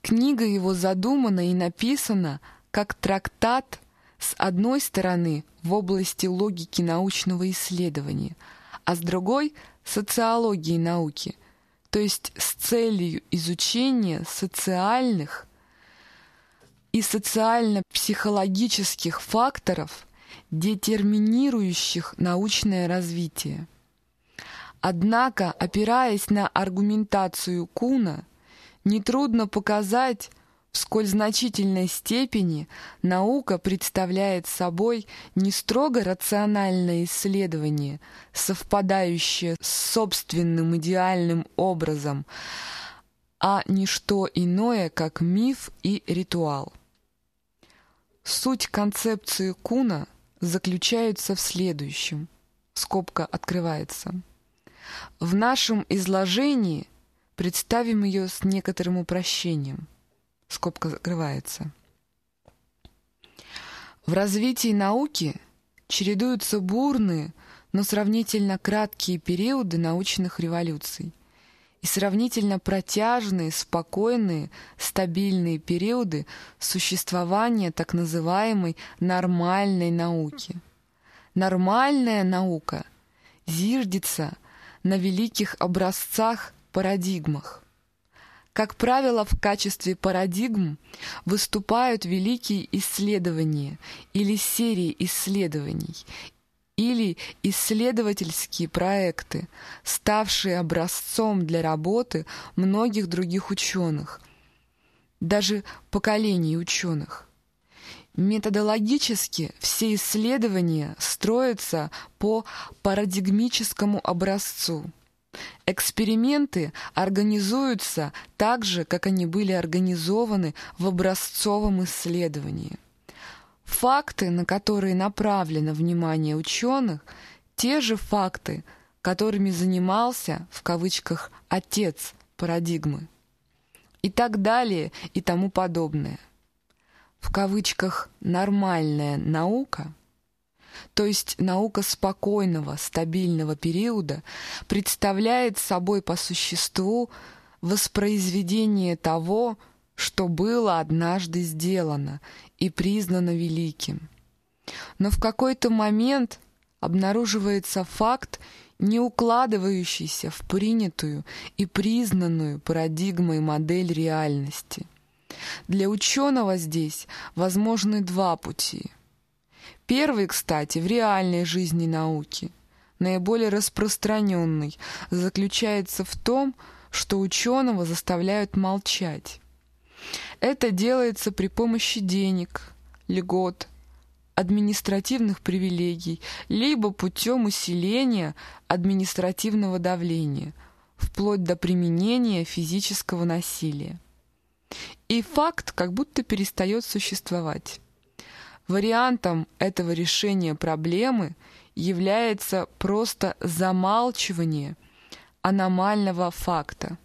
Книга его задумана и написана как трактат с одной стороны в области логики научного исследования, а с другой — социологии науки, то есть с целью изучения социальных и социально-психологических факторов, детерминирующих научное развитие. Однако, опираясь на аргументацию Куна, Нетрудно показать, в сколь значительной степени наука представляет собой не строго рациональное исследование, совпадающее с собственным идеальным образом, а не что иное, как миф и ритуал. Суть концепции Куна заключается в следующем. Скобка открывается. В нашем изложении – Представим ее с некоторым упрощением. Скобка закрывается. В развитии науки чередуются бурные, но сравнительно краткие периоды научных революций и сравнительно протяжные, спокойные, стабильные периоды существования так называемой нормальной науки. Нормальная наука зиждется на великих образцах парадигмах. Как правило, в качестве парадигм выступают великие исследования или серии исследований, или исследовательские проекты, ставшие образцом для работы многих других ученых, даже поколений ученых. Методологически все исследования строятся по парадигмическому образцу – Эксперименты организуются так же, как они были организованы в образцовом исследовании. Факты, на которые направлено внимание ученых, те же факты, которыми занимался, в кавычках, «отец» парадигмы. И так далее, и тому подобное. В кавычках «нормальная наука» то есть наука спокойного, стабильного периода, представляет собой по существу воспроизведение того, что было однажды сделано и признано великим. Но в какой-то момент обнаруживается факт, не укладывающийся в принятую и признанную парадигмой модель реальности. Для ученого здесь возможны два пути – Первый, кстати, в реальной жизни науки, наиболее распространенный, заключается в том, что ученого заставляют молчать. Это делается при помощи денег, льгот, административных привилегий, либо путем усиления административного давления, вплоть до применения физического насилия. И факт как будто перестает существовать. Вариантом этого решения проблемы является просто замалчивание аномального факта.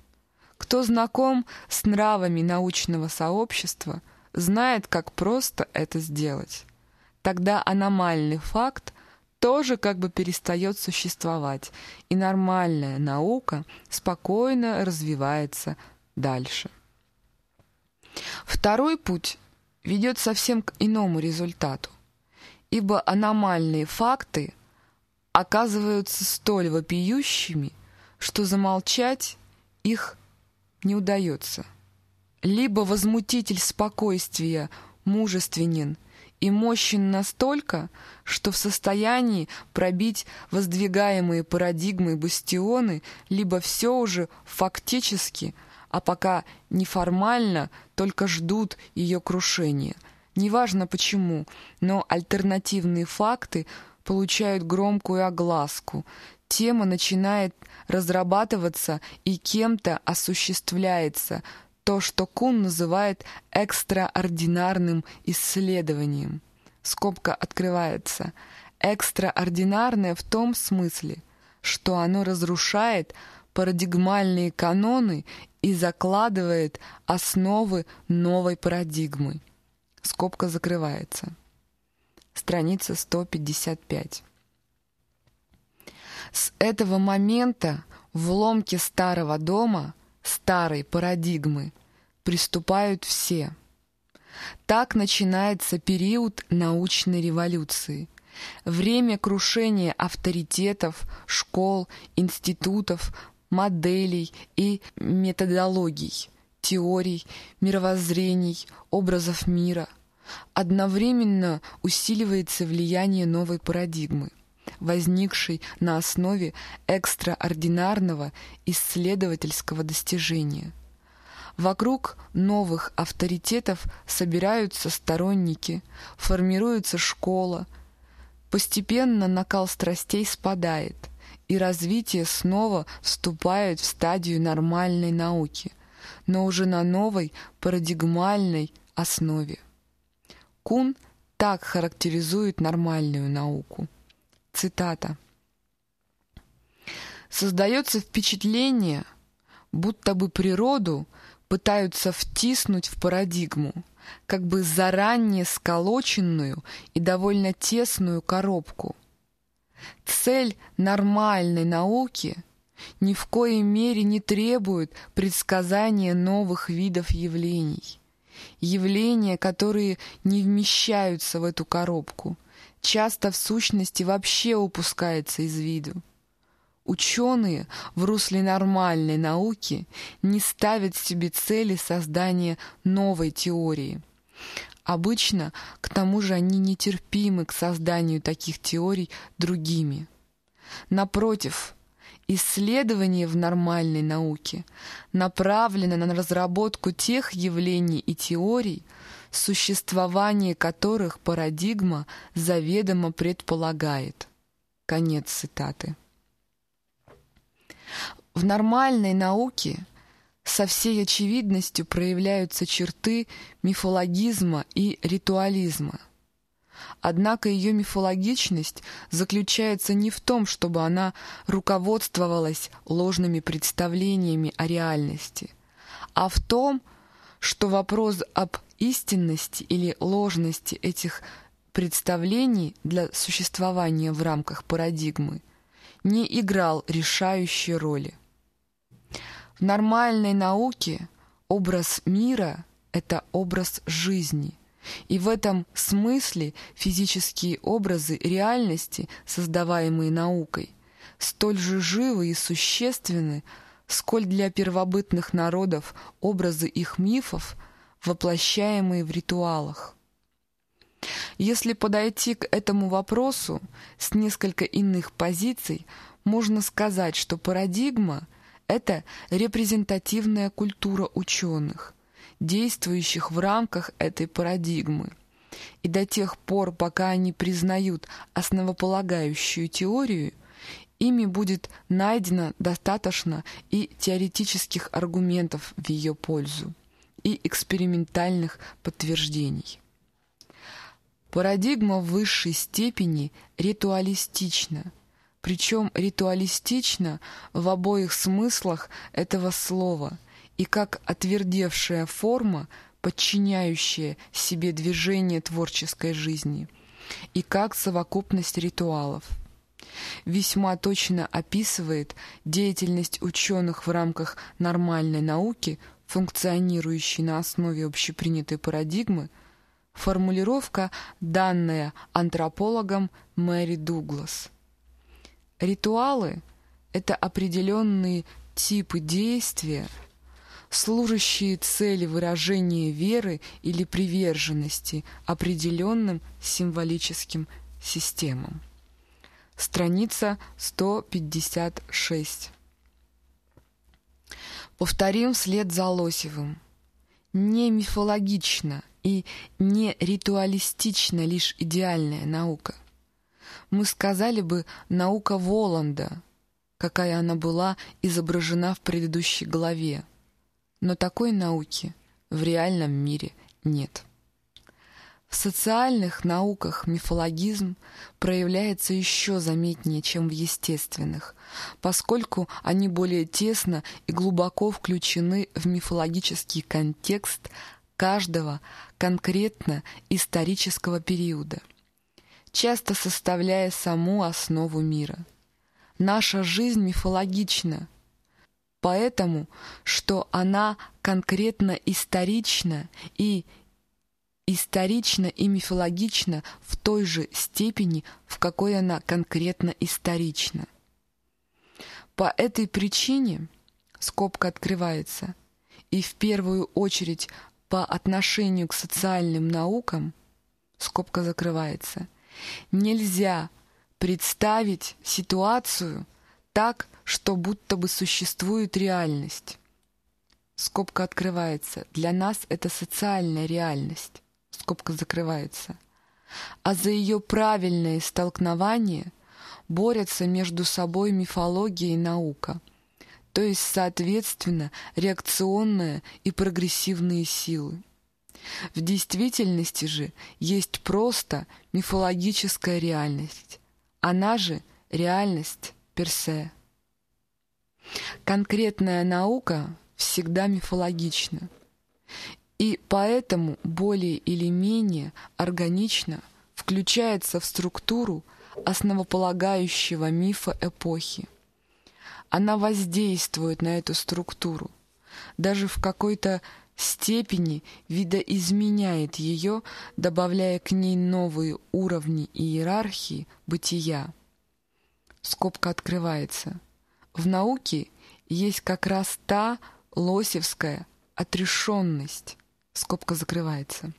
Кто знаком с нравами научного сообщества, знает, как просто это сделать. Тогда аномальный факт тоже как бы перестает существовать, и нормальная наука спокойно развивается дальше. Второй путь ведет совсем к иному результату, ибо аномальные факты оказываются столь вопиющими, что замолчать их не удается. Либо возмутитель спокойствия мужественен и мощен настолько, что в состоянии пробить воздвигаемые парадигмы бастионы, либо все уже фактически, а пока неформально, только ждут ее крушения. Неважно почему, но альтернативные факты получают громкую огласку. Тема начинает разрабатываться и кем-то осуществляется – то, что Кун называет экстраординарным исследованием. Скобка открывается. Экстраординарное в том смысле, что оно разрушает парадигмальные каноны и закладывает основы новой парадигмы. Скобка закрывается. Страница 155. С этого момента в ломке старого дома – старой парадигмы приступают все. Так начинается период научной революции. Время крушения авторитетов, школ, институтов, моделей и методологий, теорий, мировоззрений, образов мира. Одновременно усиливается влияние новой парадигмы – возникший на основе экстраординарного исследовательского достижения. Вокруг новых авторитетов собираются сторонники, формируется школа. Постепенно накал страстей спадает, и развитие снова вступает в стадию нормальной науки, но уже на новой парадигмальной основе. Кун так характеризует нормальную науку. Цитата. Создается впечатление, будто бы природу пытаются втиснуть в парадигму, как бы заранее сколоченную и довольно тесную коробку. Цель нормальной науки ни в коей мере не требует предсказания новых видов явлений. Явления, которые не вмещаются в эту коробку, часто в сущности вообще упускается из виду. Ученые в русле нормальной науки не ставят себе цели создания новой теории. Обычно, к тому же, они нетерпимы к созданию таких теорий другими. Напротив, исследование в нормальной науке направлено на разработку тех явлений и теорий, существование которых парадигма заведомо предполагает. Конец цитаты. В нормальной науке со всей очевидностью проявляются черты мифологизма и ритуализма. Однако ее мифологичность заключается не в том, чтобы она руководствовалась ложными представлениями о реальности, а в том, что вопрос об истинности или ложности этих представлений для существования в рамках парадигмы не играл решающей роли. В нормальной науке образ мира — это образ жизни, и в этом смысле физические образы реальности, создаваемые наукой, столь же живы и существенны, сколь для первобытных народов образы их мифов — воплощаемые в ритуалах. Если подойти к этому вопросу с несколько иных позиций, можно сказать, что парадигма — это репрезентативная культура ученых, действующих в рамках этой парадигмы. И до тех пор, пока они признают основополагающую теорию, ими будет найдено достаточно и теоретических аргументов в ее пользу и экспериментальных подтверждений. Парадигма в высшей степени ритуалистична, причем ритуалистична в обоих смыслах этого слова и как отвердевшая форма, подчиняющая себе движение творческой жизни, и как совокупность ритуалов. Весьма точно описывает деятельность ученых в рамках нормальной науки функционирующий на основе общепринятой парадигмы, формулировка, данная антропологом Мэри Дуглас. Ритуалы — это определенные типы действия, служащие цели выражения веры или приверженности определенным символическим системам. Страница 156. Повторим вслед за Лосевым. Не мифологично и не ритуалистично лишь идеальная наука. Мы сказали бы «наука Воланда», какая она была изображена в предыдущей главе. Но такой науки в реальном мире нет. В социальных науках мифологизм проявляется еще заметнее, чем в естественных, поскольку они более тесно и глубоко включены в мифологический контекст каждого конкретно исторического периода, часто составляя саму основу мира. Наша жизнь мифологична, поэтому, что она конкретно исторична и исторична и мифологична в той же степени, в какой она конкретно исторична. По этой причине скобка открывается, и в первую очередь по отношению к социальным наукам скобка закрывается. Нельзя представить ситуацию так, что будто бы существует реальность. Скобка открывается. Для нас это социальная реальность. Скобка закрывается. А за ее правильное столкновение борются между собой мифология и наука, то есть, соответственно, реакционные и прогрессивные силы. В действительности же есть просто мифологическая реальность. Она же реальность персе. Конкретная наука всегда мифологична, и поэтому более или менее органично включается в структуру основополагающего мифа эпохи. Она воздействует на эту структуру, даже в какой-то степени видоизменяет ее, добавляя к ней новые уровни иерархии бытия. Скобка открывается. В науке есть как раз та лосевская отрешенность. Скобка закрывается.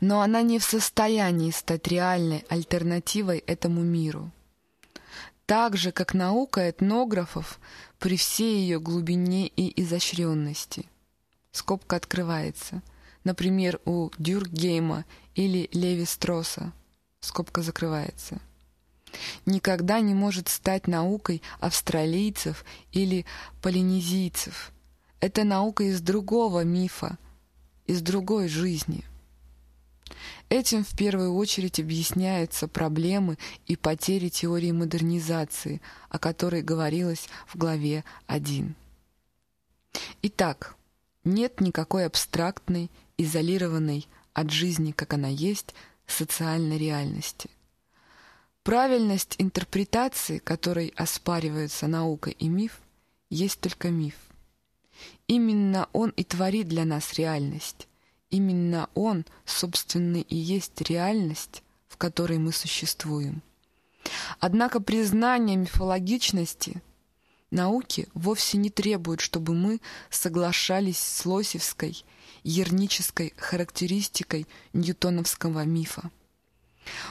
Но она не в состоянии стать реальной альтернативой этому миру. Так же, как наука этнографов при всей ее глубине и изощренности. Скобка открывается. Например, у Дюркгейма или Леви Строса. Скобка закрывается никогда не может стать наукой австралийцев или полинезийцев. Это наука из другого мифа, из другой жизни. Этим в первую очередь объясняются проблемы и потери теории модернизации, о которой говорилось в главе 1. Итак, нет никакой абстрактной, изолированной от жизни, как она есть, социальной реальности – Правильность интерпретации, которой оспариваются наука и миф, есть только миф. Именно он и творит для нас реальность. Именно он, собственно, и есть реальность, в которой мы существуем. Однако признание мифологичности науки вовсе не требует, чтобы мы соглашались с лосевской, ернической характеристикой ньютоновского мифа.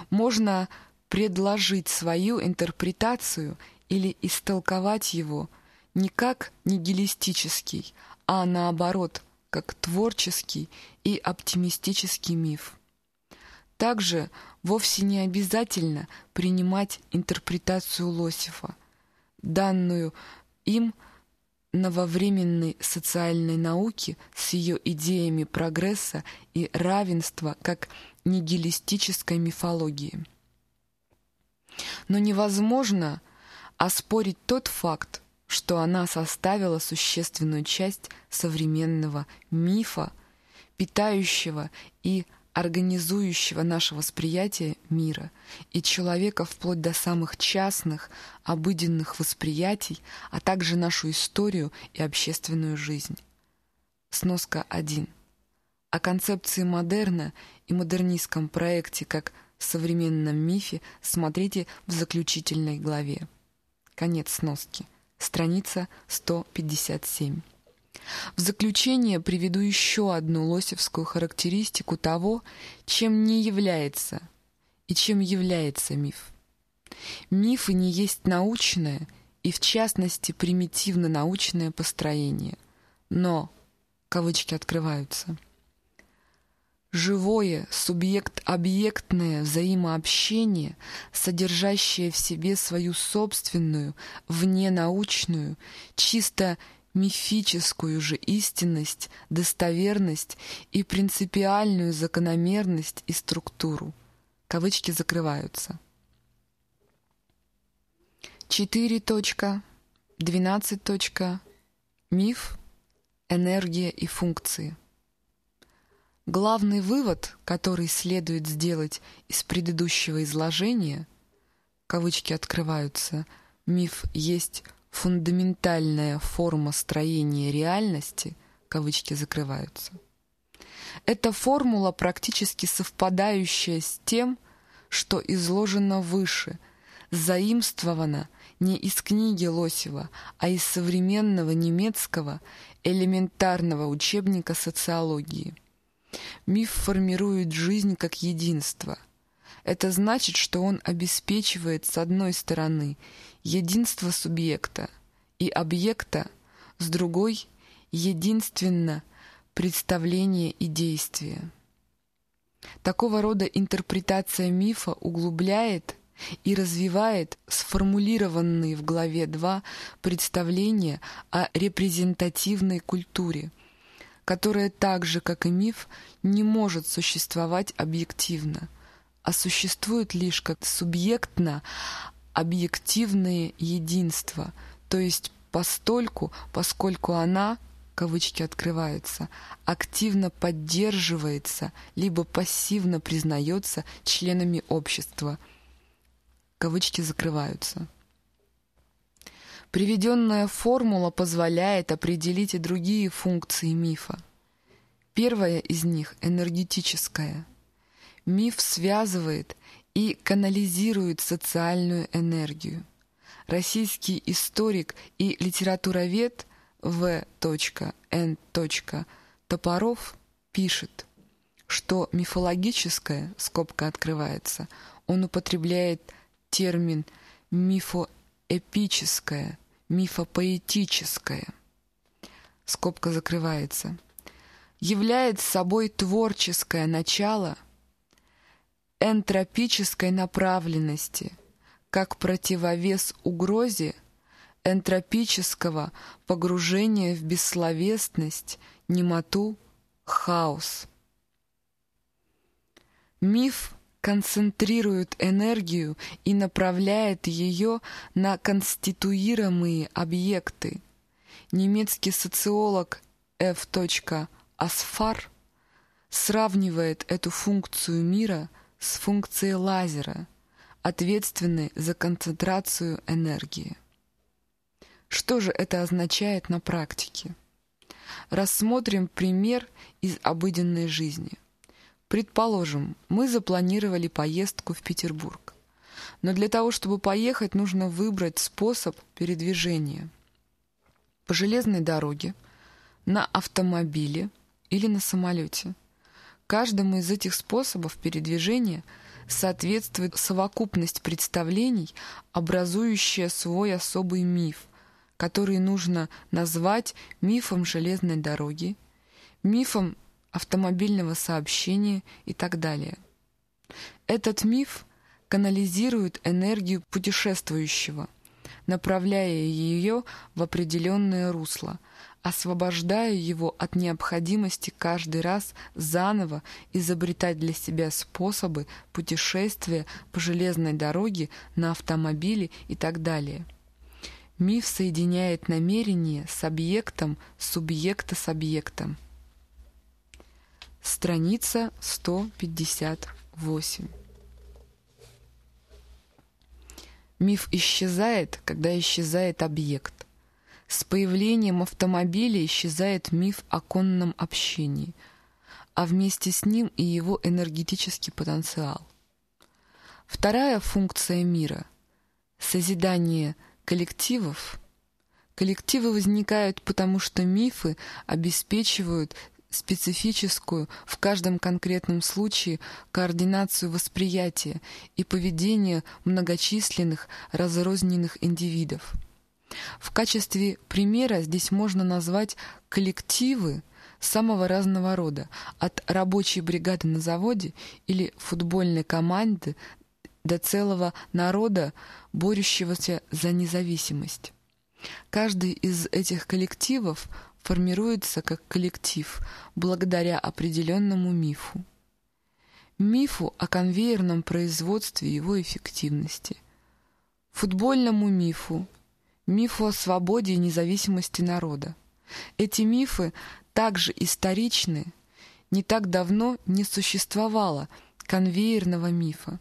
Можно предложить свою интерпретацию или истолковать его не как нигилистический, а наоборот, как творческий и оптимистический миф. Также вовсе не обязательно принимать интерпретацию Лосифа, данную им нововременной социальной науки с ее идеями прогресса и равенства как нигилистической мифологии. Но невозможно оспорить тот факт, что она составила существенную часть современного мифа, питающего и организующего наше восприятие мира и человека вплоть до самых частных, обыденных восприятий, а также нашу историю и общественную жизнь. Сноска 1. О концепции модерна и модернистском проекте как современном мифе смотрите в заключительной главе. Конец сноски. Страница 157. В заключение приведу еще одну лосевскую характеристику того, чем не является и чем является миф. Мифы не есть научное и, в частности, примитивно-научное построение, но, кавычки открываются, живое, субъект-объектное взаимообщение, содержащее в себе свою собственную, вненаучную, чисто мифическую же истинность, достоверность и принципиальную закономерность и структуру. Кавычки закрываются. 4.12. Миф, энергия и функции. Главный вывод, который следует сделать из предыдущего изложения, кавычки открываются, миф есть фундаментальная форма строения реальности, кавычки закрываются. Эта формула практически совпадающая с тем, что изложено выше, заимствована не из книги Лосева, а из современного немецкого элементарного учебника социологии. Миф формирует жизнь как единство. Это значит, что он обеспечивает, с одной стороны, единство субъекта и объекта, с другой — единственно представление и действие. Такого рода интерпретация мифа углубляет и развивает сформулированные в главе 2 представления о репрезентативной культуре, которая так же, как и миф, не может существовать объективно, а существует лишь как субъектно объективное единство, то есть постольку, поскольку она, кавычки открываются, активно поддерживается, либо пассивно признается членами общества, кавычки закрываются. Приведенная формула позволяет определить и другие функции мифа. Первая из них — энергетическая. Миф связывает и канализирует социальную энергию. Российский историк и литературовед В.Н. Топоров пишет, что мифологическое, скобка открывается, он употребляет термин мифоэпическое, мифопоэтическое, скобка закрывается, является собой творческое начало – энтропической направленности, как противовес угрозе энтропического погружения в бессловесность, немоту, хаос. Миф концентрирует энергию и направляет ее на конституируемые объекты. Немецкий социолог Ф. Асфар сравнивает эту функцию мира – с функцией лазера, ответственной за концентрацию энергии. Что же это означает на практике? Рассмотрим пример из обыденной жизни. Предположим, мы запланировали поездку в Петербург. Но для того, чтобы поехать, нужно выбрать способ передвижения. По железной дороге, на автомобиле или на самолете. Каждому из этих способов передвижения соответствует совокупность представлений, образующая свой особый миф, который нужно назвать мифом железной дороги, мифом автомобильного сообщения и так далее. Этот миф канализирует энергию путешествующего, направляя ее в определенное русло – освобождая его от необходимости каждый раз заново изобретать для себя способы путешествия по железной дороге, на автомобиле и так далее. Миф соединяет намерение с объектом, субъекта с объектом. Страница 158. Миф исчезает, когда исчезает объект. С появлением автомобиля исчезает миф о конном общении, а вместе с ним и его энергетический потенциал. Вторая функция мира — созидание коллективов. Коллективы возникают потому, что мифы обеспечивают специфическую в каждом конкретном случае координацию восприятия и поведения многочисленных разрозненных индивидов. В качестве примера здесь можно назвать коллективы самого разного рода, от рабочей бригады на заводе или футбольной команды до целого народа, борющегося за независимость. Каждый из этих коллективов формируется как коллектив благодаря определенному мифу. Мифу о конвейерном производстве и его эффективности. Футбольному мифу, мифу о свободе и независимости народа. Эти мифы также историчны. Не так давно не существовало конвейерного мифа.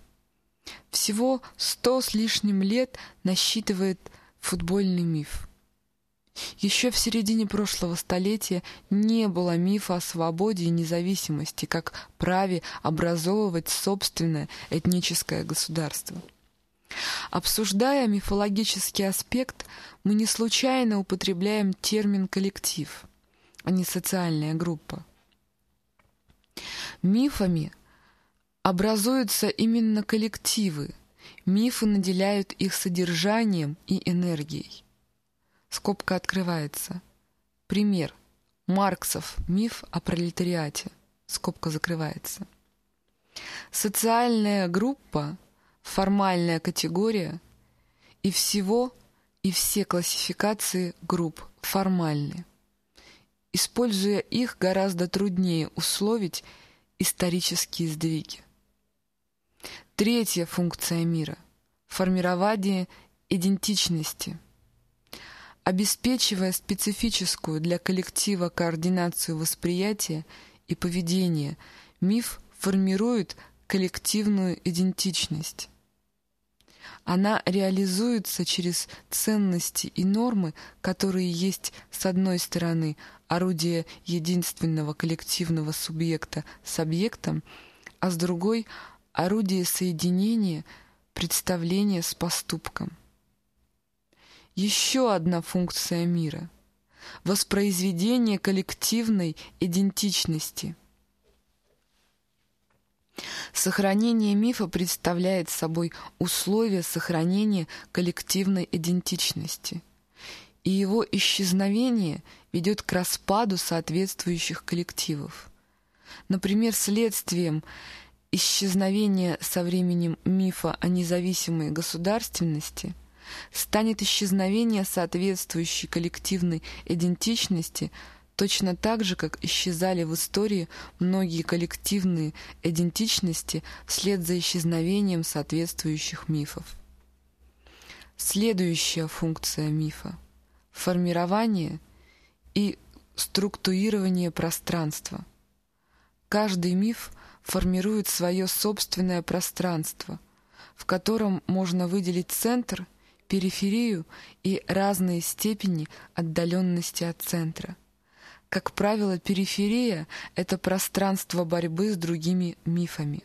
Всего сто с лишним лет насчитывает футбольный миф. Еще в середине прошлого столетия не было мифа о свободе и независимости как праве образовывать собственное этническое государство. Обсуждая мифологический аспект, мы не случайно употребляем термин «коллектив», а не «социальная группа». Мифами образуются именно коллективы, мифы наделяют их содержанием и энергией. Скобка открывается. Пример. Марксов «Миф о пролетариате». Скобка закрывается. Социальная группа – формальная категория, и всего и все классификации групп формальны. Используя их, гораздо труднее условить исторические сдвиги. Третья функция мира – формирование идентичности – обеспечивая специфическую для коллектива координацию восприятия и поведения, миф формирует коллективную идентичность. Она реализуется через ценности и нормы, которые есть, с одной стороны, орудие единственного коллективного субъекта с объектом, а с другой — орудие соединения, представления с поступком. Еще одна функция мира — воспроизведение коллективной идентичности. Сохранение мифа представляет собой условие сохранения коллективной идентичности, и его исчезновение ведет к распаду соответствующих коллективов. Например, следствием исчезновения со временем мифа о независимой государственности – станет исчезновение соответствующей коллективной идентичности точно так же, как исчезали в истории многие коллективные идентичности вслед за исчезновением соответствующих мифов. Следующая функция мифа – формирование и структурирование пространства. Каждый миф формирует свое собственное пространство, в котором можно выделить центр – периферию и разные степени отдаленности от центра. Как правило, периферия — это пространство борьбы с другими мифами.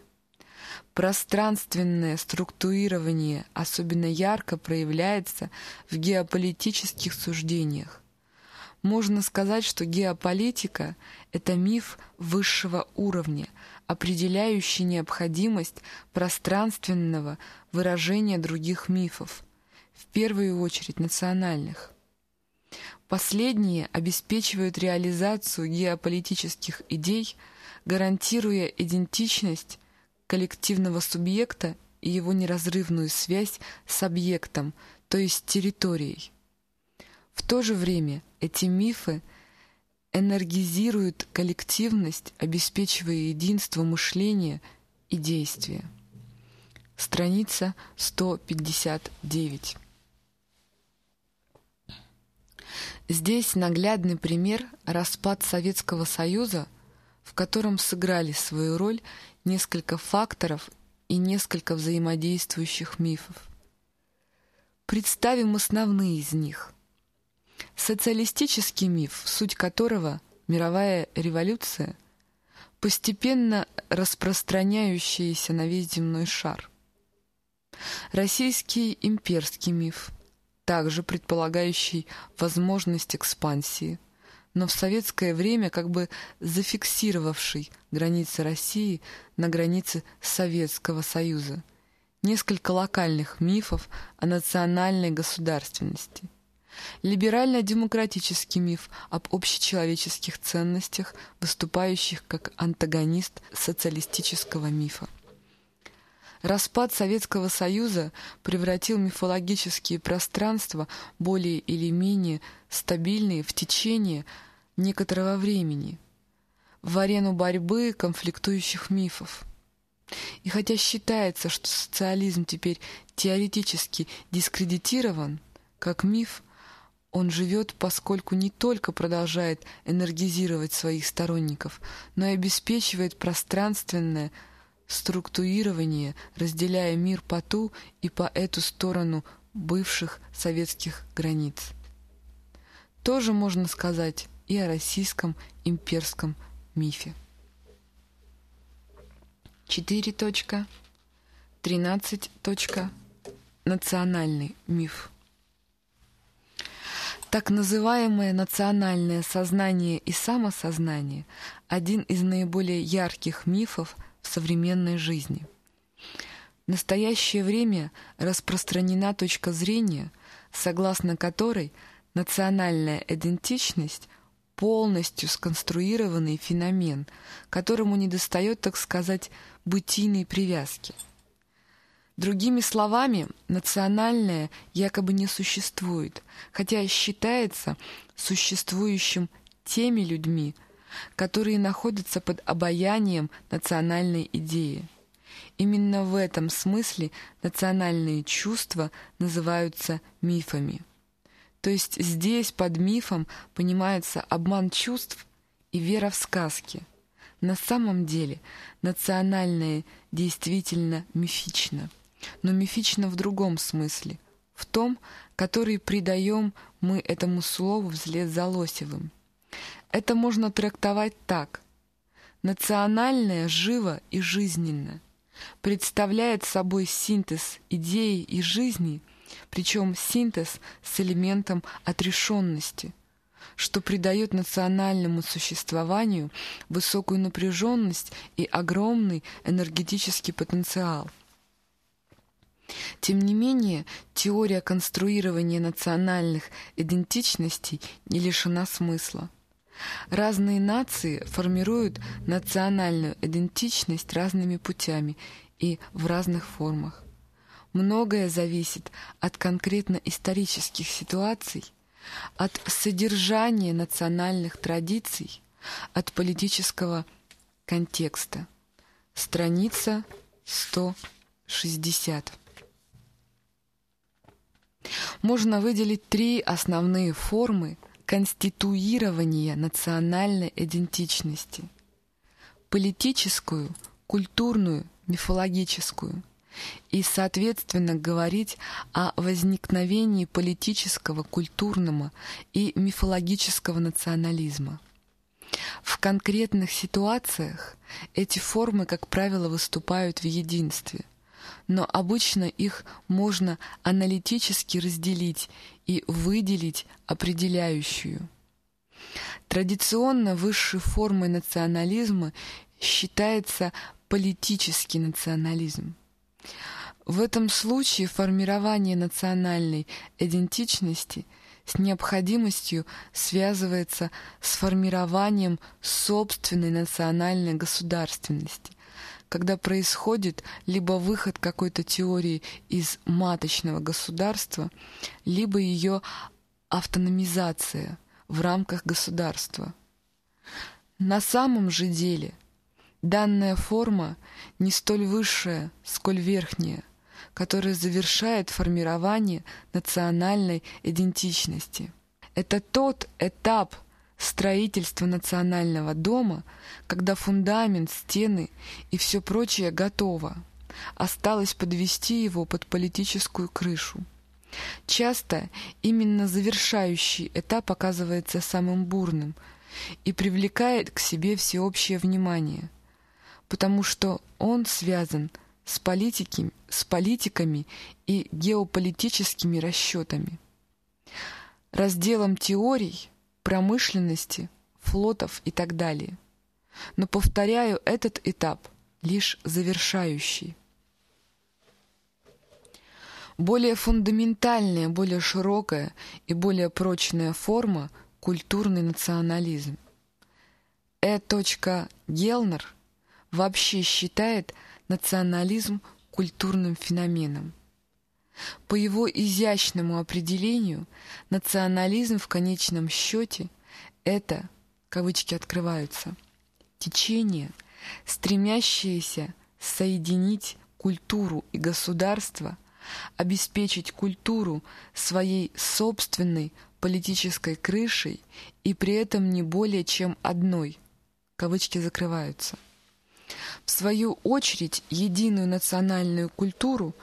Пространственное структурирование особенно ярко проявляется в геополитических суждениях. Можно сказать, что геополитика — это миф высшего уровня, определяющий необходимость пространственного выражения других мифов, в первую очередь национальных. Последние обеспечивают реализацию геополитических идей, гарантируя идентичность коллективного субъекта и его неразрывную связь с объектом, то есть территорией. В то же время эти мифы энергизируют коллективность, обеспечивая единство мышления и действия. Страница 159. Здесь наглядный пример распад Советского Союза, в котором сыграли свою роль несколько факторов и несколько взаимодействующих мифов. Представим основные из них. Социалистический миф, суть которого – мировая революция, постепенно распространяющаяся на весь земной шар. Российский имперский миф – также предполагающий возможность экспансии, но в советское время как бы зафиксировавший границы России на границе Советского Союза. Несколько локальных мифов о национальной государственности. Либерально-демократический миф об общечеловеческих ценностях, выступающих как антагонист социалистического мифа. Распад Советского Союза превратил мифологические пространства более или менее стабильные в течение некоторого времени в арену борьбы конфликтующих мифов. И хотя считается, что социализм теперь теоретически дискредитирован, как миф, он живет, поскольку не только продолжает энергизировать своих сторонников, но и обеспечивает пространственное структурирование, разделяя мир по ту и по эту сторону бывших советских границ. Тоже можно сказать и о российском имперском мифе. 4.13. Национальный миф. Так называемое национальное сознание и самосознание – один из наиболее ярких мифов в современной жизни. В настоящее время распространена точка зрения, согласно которой национальная идентичность – полностью сконструированный феномен, которому недостает, так сказать, бытийной привязки – Другими словами, национальное якобы не существует, хотя считается существующим теми людьми, которые находятся под обаянием национальной идеи. Именно в этом смысле национальные чувства называются мифами. То есть здесь под мифом понимается обман чувств и вера в сказки. На самом деле национальное действительно мифично но мифично в другом смысле, в том, который придаем мы этому слову вслед за Лосевым. Это можно трактовать так. Национальное живо и жизненно, представляет собой синтез идеи и жизни, причем синтез с элементом отрешенности, что придает национальному существованию высокую напряженность и огромный энергетический потенциал – тем не менее, теория конструирования национальных идентичностей не лишена смысла. Разные нации формируют национальную идентичность разными путями и в разных формах. Многое зависит от конкретно исторических ситуаций, от содержания национальных традиций, от политического контекста. Страница 160. Можно выделить три основные формы конституирования национальной идентичности. Политическую, культурную, мифологическую. И, соответственно, говорить о возникновении политического, культурного и мифологического национализма. В конкретных ситуациях эти формы, как правило, выступают в единстве – но обычно их можно аналитически разделить и выделить определяющую. Традиционно высшей формой национализма считается политический национализм. В этом случае формирование национальной идентичности с необходимостью связывается с формированием собственной национальной государственности, когда происходит либо выход какой-то теории из маточного государства, либо ее автономизация в рамках государства. На самом же деле данная форма не столь высшая, сколь верхняя, которая завершает формирование национальной идентичности. Это тот этап строительство национального дома, когда фундамент, стены и все прочее готово. Осталось подвести его под политическую крышу. Часто именно завершающий этап оказывается самым бурным и привлекает к себе всеобщее внимание, потому что он связан с, политики, с политиками и геополитическими расчетами. разделом теорий, промышленности, флотов и так далее. Но, повторяю, этот этап лишь завершающий. Более фундаментальная, более широкая и более прочная форма – культурный национализм. Э. Гелнер вообще считает национализм культурным феноменом. По его изящному определению, национализм в конечном счете – это, кавычки открываются, течение, стремящееся соединить культуру и государство, обеспечить культуру своей собственной политической крышей и при этом не более чем одной, кавычки закрываются. В свою очередь, единую национальную культуру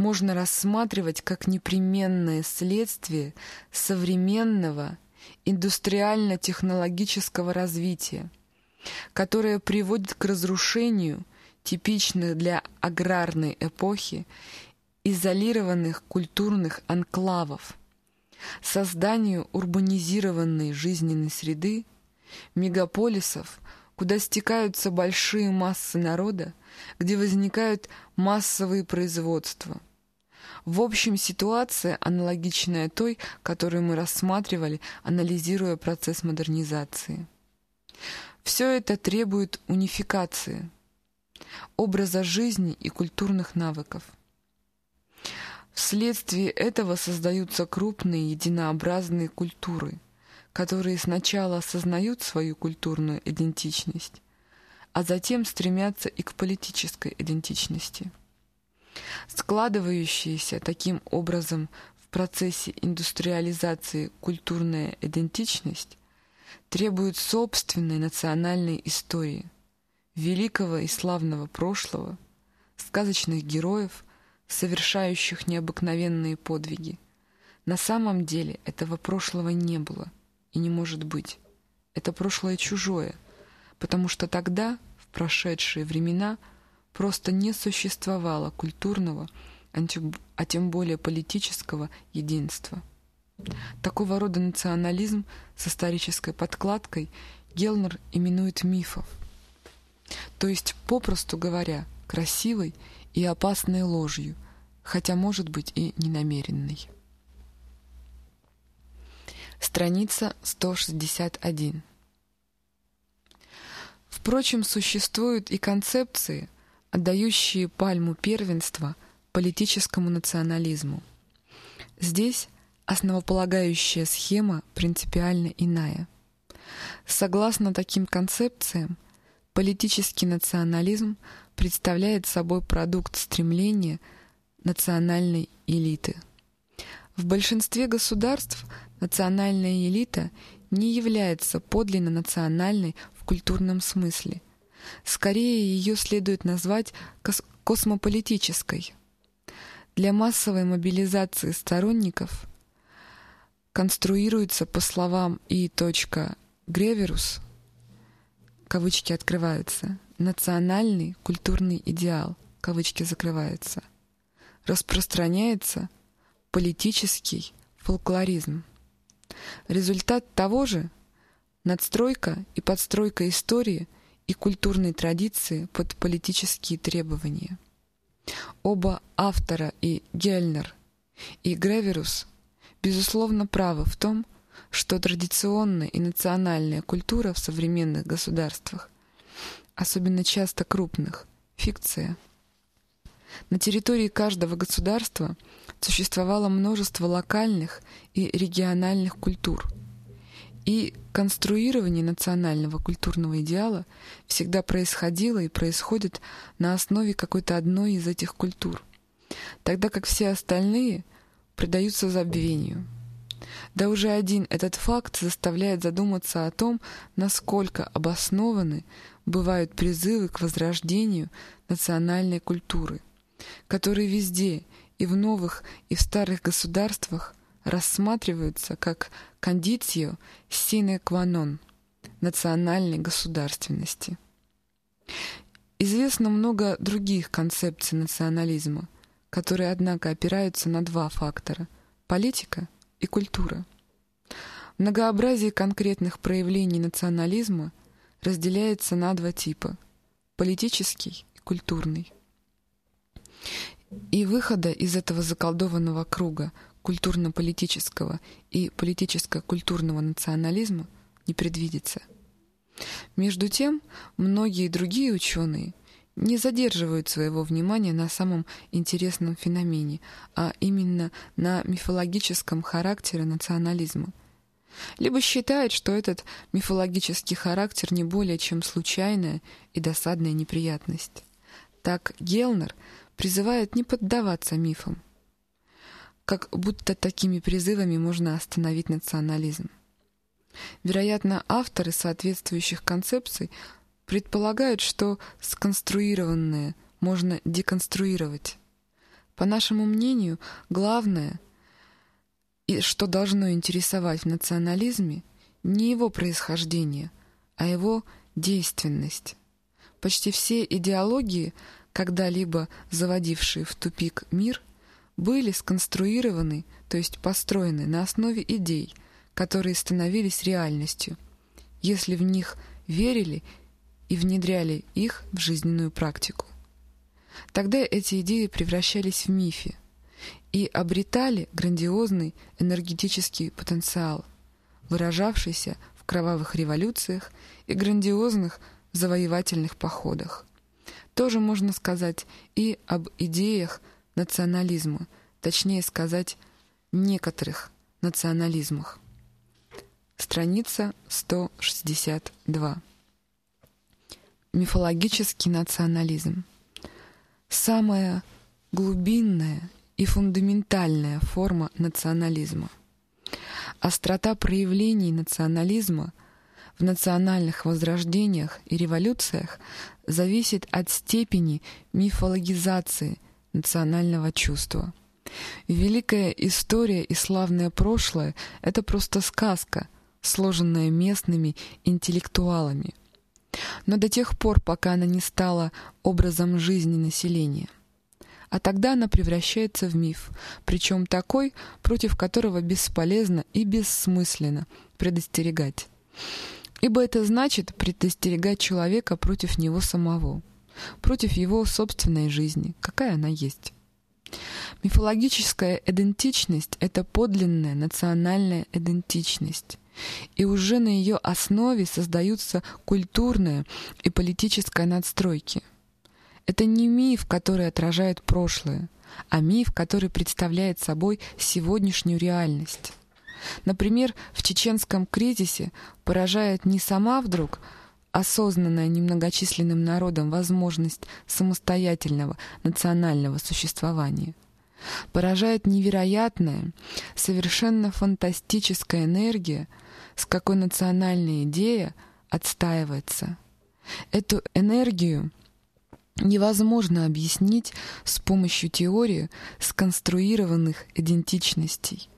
можно рассматривать как непременное следствие современного индустриально-технологического развития, которое приводит к разрушению типичных для аграрной эпохи изолированных культурных анклавов, созданию урбанизированной жизненной среды, мегаполисов, куда стекаются большие массы народа, где возникают массовые производства. В общем, ситуация аналогичная той, которую мы рассматривали, анализируя процесс модернизации. Все это требует унификации, образа жизни и культурных навыков. Вследствие этого создаются крупные единообразные культуры, которые сначала осознают свою культурную идентичность, а затем стремятся и к политической идентичности. Складывающаяся таким образом в процессе индустриализации культурная идентичность требует собственной национальной истории, великого и славного прошлого, сказочных героев – совершающих необыкновенные подвиги. На самом деле этого прошлого не было и не может быть. Это прошлое чужое, потому что тогда, в прошедшие времена, просто не существовало культурного, а тем более политического единства. Такого рода национализм с исторической подкладкой Гелнер именует мифов, то есть, попросту говоря, красивой и опасной ложью, хотя, может быть, и ненамеренной. Страница 161. Впрочем, существуют и концепции, отдающие пальму первенства политическому национализму. Здесь основополагающая схема принципиально иная. Согласно таким концепциям, политический национализм представляет собой продукт стремления национальной элиты. В большинстве государств национальная элита не является подлинно национальной в культурном смысле. Скорее, ее следует назвать кос космополитической. Для массовой мобилизации сторонников конструируется, по словам И. Греверус, кавычки открываются, национальный культурный идеал, кавычки закрываются, распространяется политический фолклоризм. Результат того же – надстройка и подстройка истории и культурной традиции под политические требования. Оба автора и Гельнер, и Греверус безусловно правы в том, что традиционная и национальная культура в современных государствах особенно часто крупных, фикция. На территории каждого государства существовало множество локальных и региональных культур, и конструирование национального культурного идеала всегда происходило и происходит на основе какой-то одной из этих культур, тогда как все остальные предаются забвению. Да уже один этот факт заставляет задуматься о том, насколько обоснованы бывают призывы к возрождению национальной культуры, которые везде, и в новых, и в старых государствах рассматриваются как кондицию sine qua non национальной государственности. Известно много других концепций национализма, которые, однако, опираются на два фактора – политика и культура. Многообразие конкретных проявлений национализма разделяется на два типа – политический и культурный. И выхода из этого заколдованного круга культурно-политического и политическо-культурного национализма не предвидится. Между тем, многие другие ученые не задерживают своего внимания на самом интересном феномене, а именно на мифологическом характере национализма. Либо считают, что этот мифологический характер не более чем случайная и досадная неприятность. Так Гелнер призывает не поддаваться мифам, как будто такими призывами можно остановить национализм. Вероятно, авторы соответствующих концепций предполагают, что сконструированное можно деконструировать. По нашему мнению, главное, и что должно интересовать в национализме, не его происхождение, а его действенность. Почти все идеологии, когда-либо заводившие в тупик мир, были сконструированы, то есть построены на основе идей, которые становились реальностью, если в них верили и внедряли их в жизненную практику. Тогда эти идеи превращались в мифе и обретали грандиозный энергетический потенциал, выражавшийся в кровавых революциях и грандиозных завоевательных походах. Тоже можно сказать и об идеях национализма, точнее сказать, некоторых национализмах. Страница 162. Мифологический национализм. Самая глубинная и фундаментальная форма национализма. Острота проявлений национализма в национальных возрождениях и революциях зависит от степени мифологизации – национального чувства. Великая история и славное прошлое — это просто сказка, сложенная местными интеллектуалами. Но до тех пор, пока она не стала образом жизни населения. А тогда она превращается в миф, причем такой, против которого бесполезно и бессмысленно предостерегать. Ибо это значит предостерегать человека против него самого против его собственной жизни, какая она есть. Мифологическая идентичность — это подлинная национальная идентичность, и уже на ее основе создаются культурная и политическая надстройки. Это не миф, который отражает прошлое, а миф, который представляет собой сегодняшнюю реальность. Например, в чеченском кризисе поражает не сама вдруг осознанная немногочисленным народом возможность самостоятельного национального существования. Поражает невероятная, совершенно фантастическая энергия, с какой национальная идея отстаивается. Эту энергию невозможно объяснить с помощью теории сконструированных идентичностей.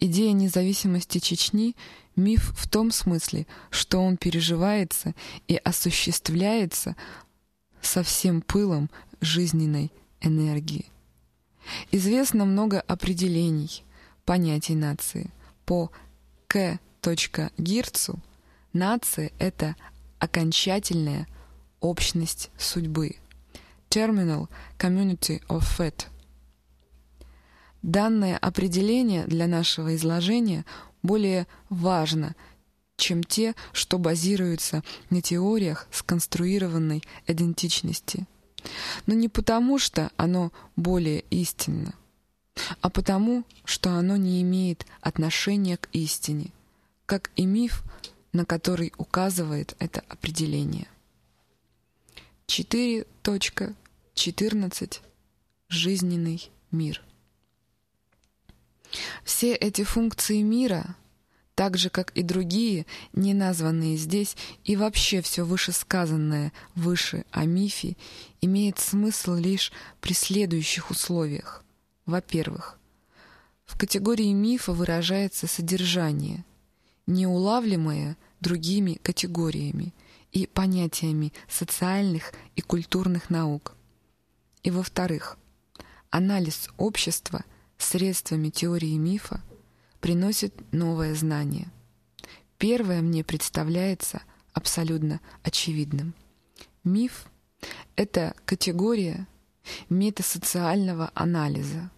Идея независимости Чечни — Миф в том смысле, что он переживается и осуществляется со всем пылом жизненной энергии. Известно много определений понятий нации. По К. Гирцу нация — это окончательная общность судьбы. Terminal Community of Fate. Данное определение для нашего изложения более важно, чем те, что базируются на теориях сконструированной идентичности. Но не потому, что оно более истинно, а потому, что оно не имеет отношения к истине, как и миф, на который указывает это определение. 4.14. Жизненный мир. Все эти функции мира, так же, как и другие, не названные здесь, и вообще все вышесказанное выше о мифе, имеет смысл лишь при следующих условиях. Во-первых, в категории мифа выражается содержание, неулавливаемое другими категориями и понятиями социальных и культурных наук. И во-вторых, анализ общества – средствами теории мифа приносит новое знание. Первое мне представляется абсолютно очевидным. Миф — это категория метасоциального анализа.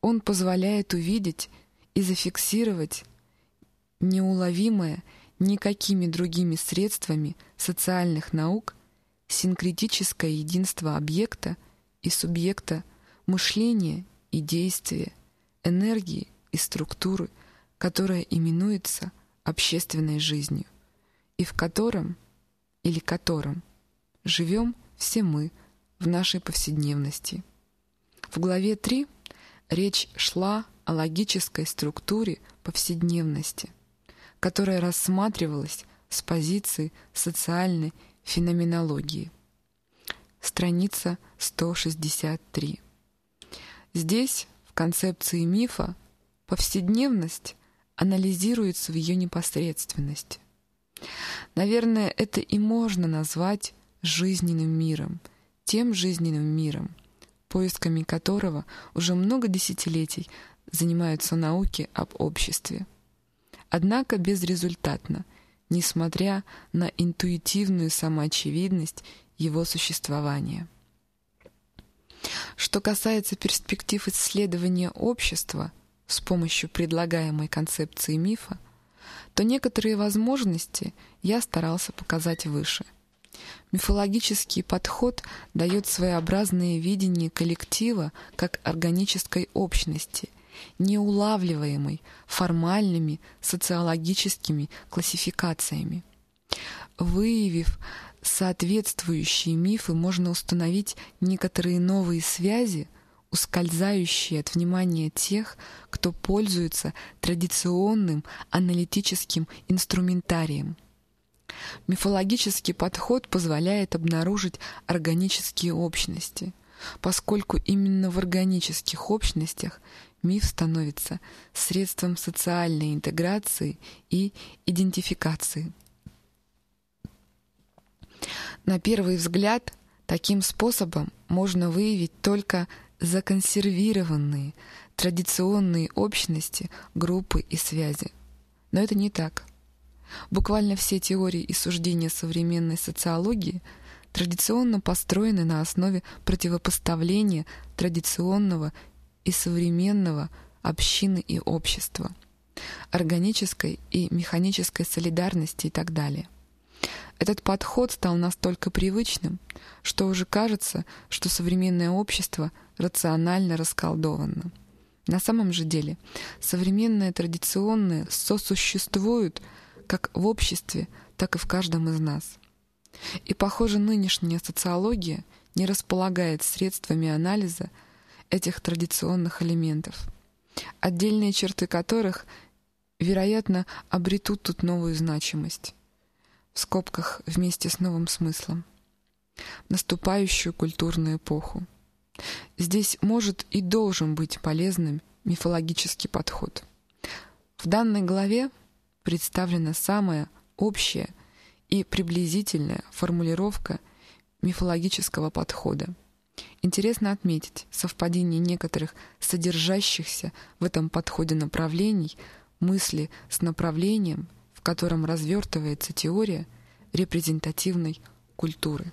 Он позволяет увидеть и зафиксировать неуловимое никакими другими средствами социальных наук синкретическое единство объекта и субъекта мышления и действия, энергии и структуры, которая именуется общественной жизнью, и в котором или котором живем все мы в нашей повседневности. В главе 3 речь шла о логической структуре повседневности, которая рассматривалась с позиции социальной феноменологии. Страница 163. Здесь, в концепции мифа, повседневность анализируется в ее непосредственности. Наверное, это и можно назвать жизненным миром, тем жизненным миром, поисками которого уже много десятилетий занимаются науки об обществе. Однако безрезультатно, несмотря на интуитивную самоочевидность его существования. Что касается перспектив исследования общества с помощью предлагаемой концепции мифа, то некоторые возможности я старался показать выше. Мифологический подход дает своеобразное видение коллектива как органической общности, неулавливаемой формальными социологическими классификациями. Выявив соответствующие мифы, можно установить некоторые новые связи, ускользающие от внимания тех, кто пользуется традиционным аналитическим инструментарием. Мифологический подход позволяет обнаружить органические общности, поскольку именно в органических общностях миф становится средством социальной интеграции и идентификации. На первый взгляд, таким способом можно выявить только законсервированные традиционные общности, группы и связи. Но это не так. Буквально все теории и суждения современной социологии традиционно построены на основе противопоставления традиционного и современного общины и общества, органической и механической солидарности и так далее. Этот подход стал настолько привычным, что уже кажется, что современное общество рационально расколдовано. На самом же деле современное традиционное сосуществуют как в обществе, так и в каждом из нас. И, похоже, нынешняя социология не располагает средствами анализа этих традиционных элементов, отдельные черты которых, вероятно, обретут тут новую значимость в скобках вместе с новым смыслом, наступающую культурную эпоху. Здесь может и должен быть полезным мифологический подход. В данной главе представлена самая общая и приблизительная формулировка мифологического подхода. Интересно отметить совпадение некоторых содержащихся в этом подходе направлений мысли с направлением, котором развертывается теория репрезентативной культуры.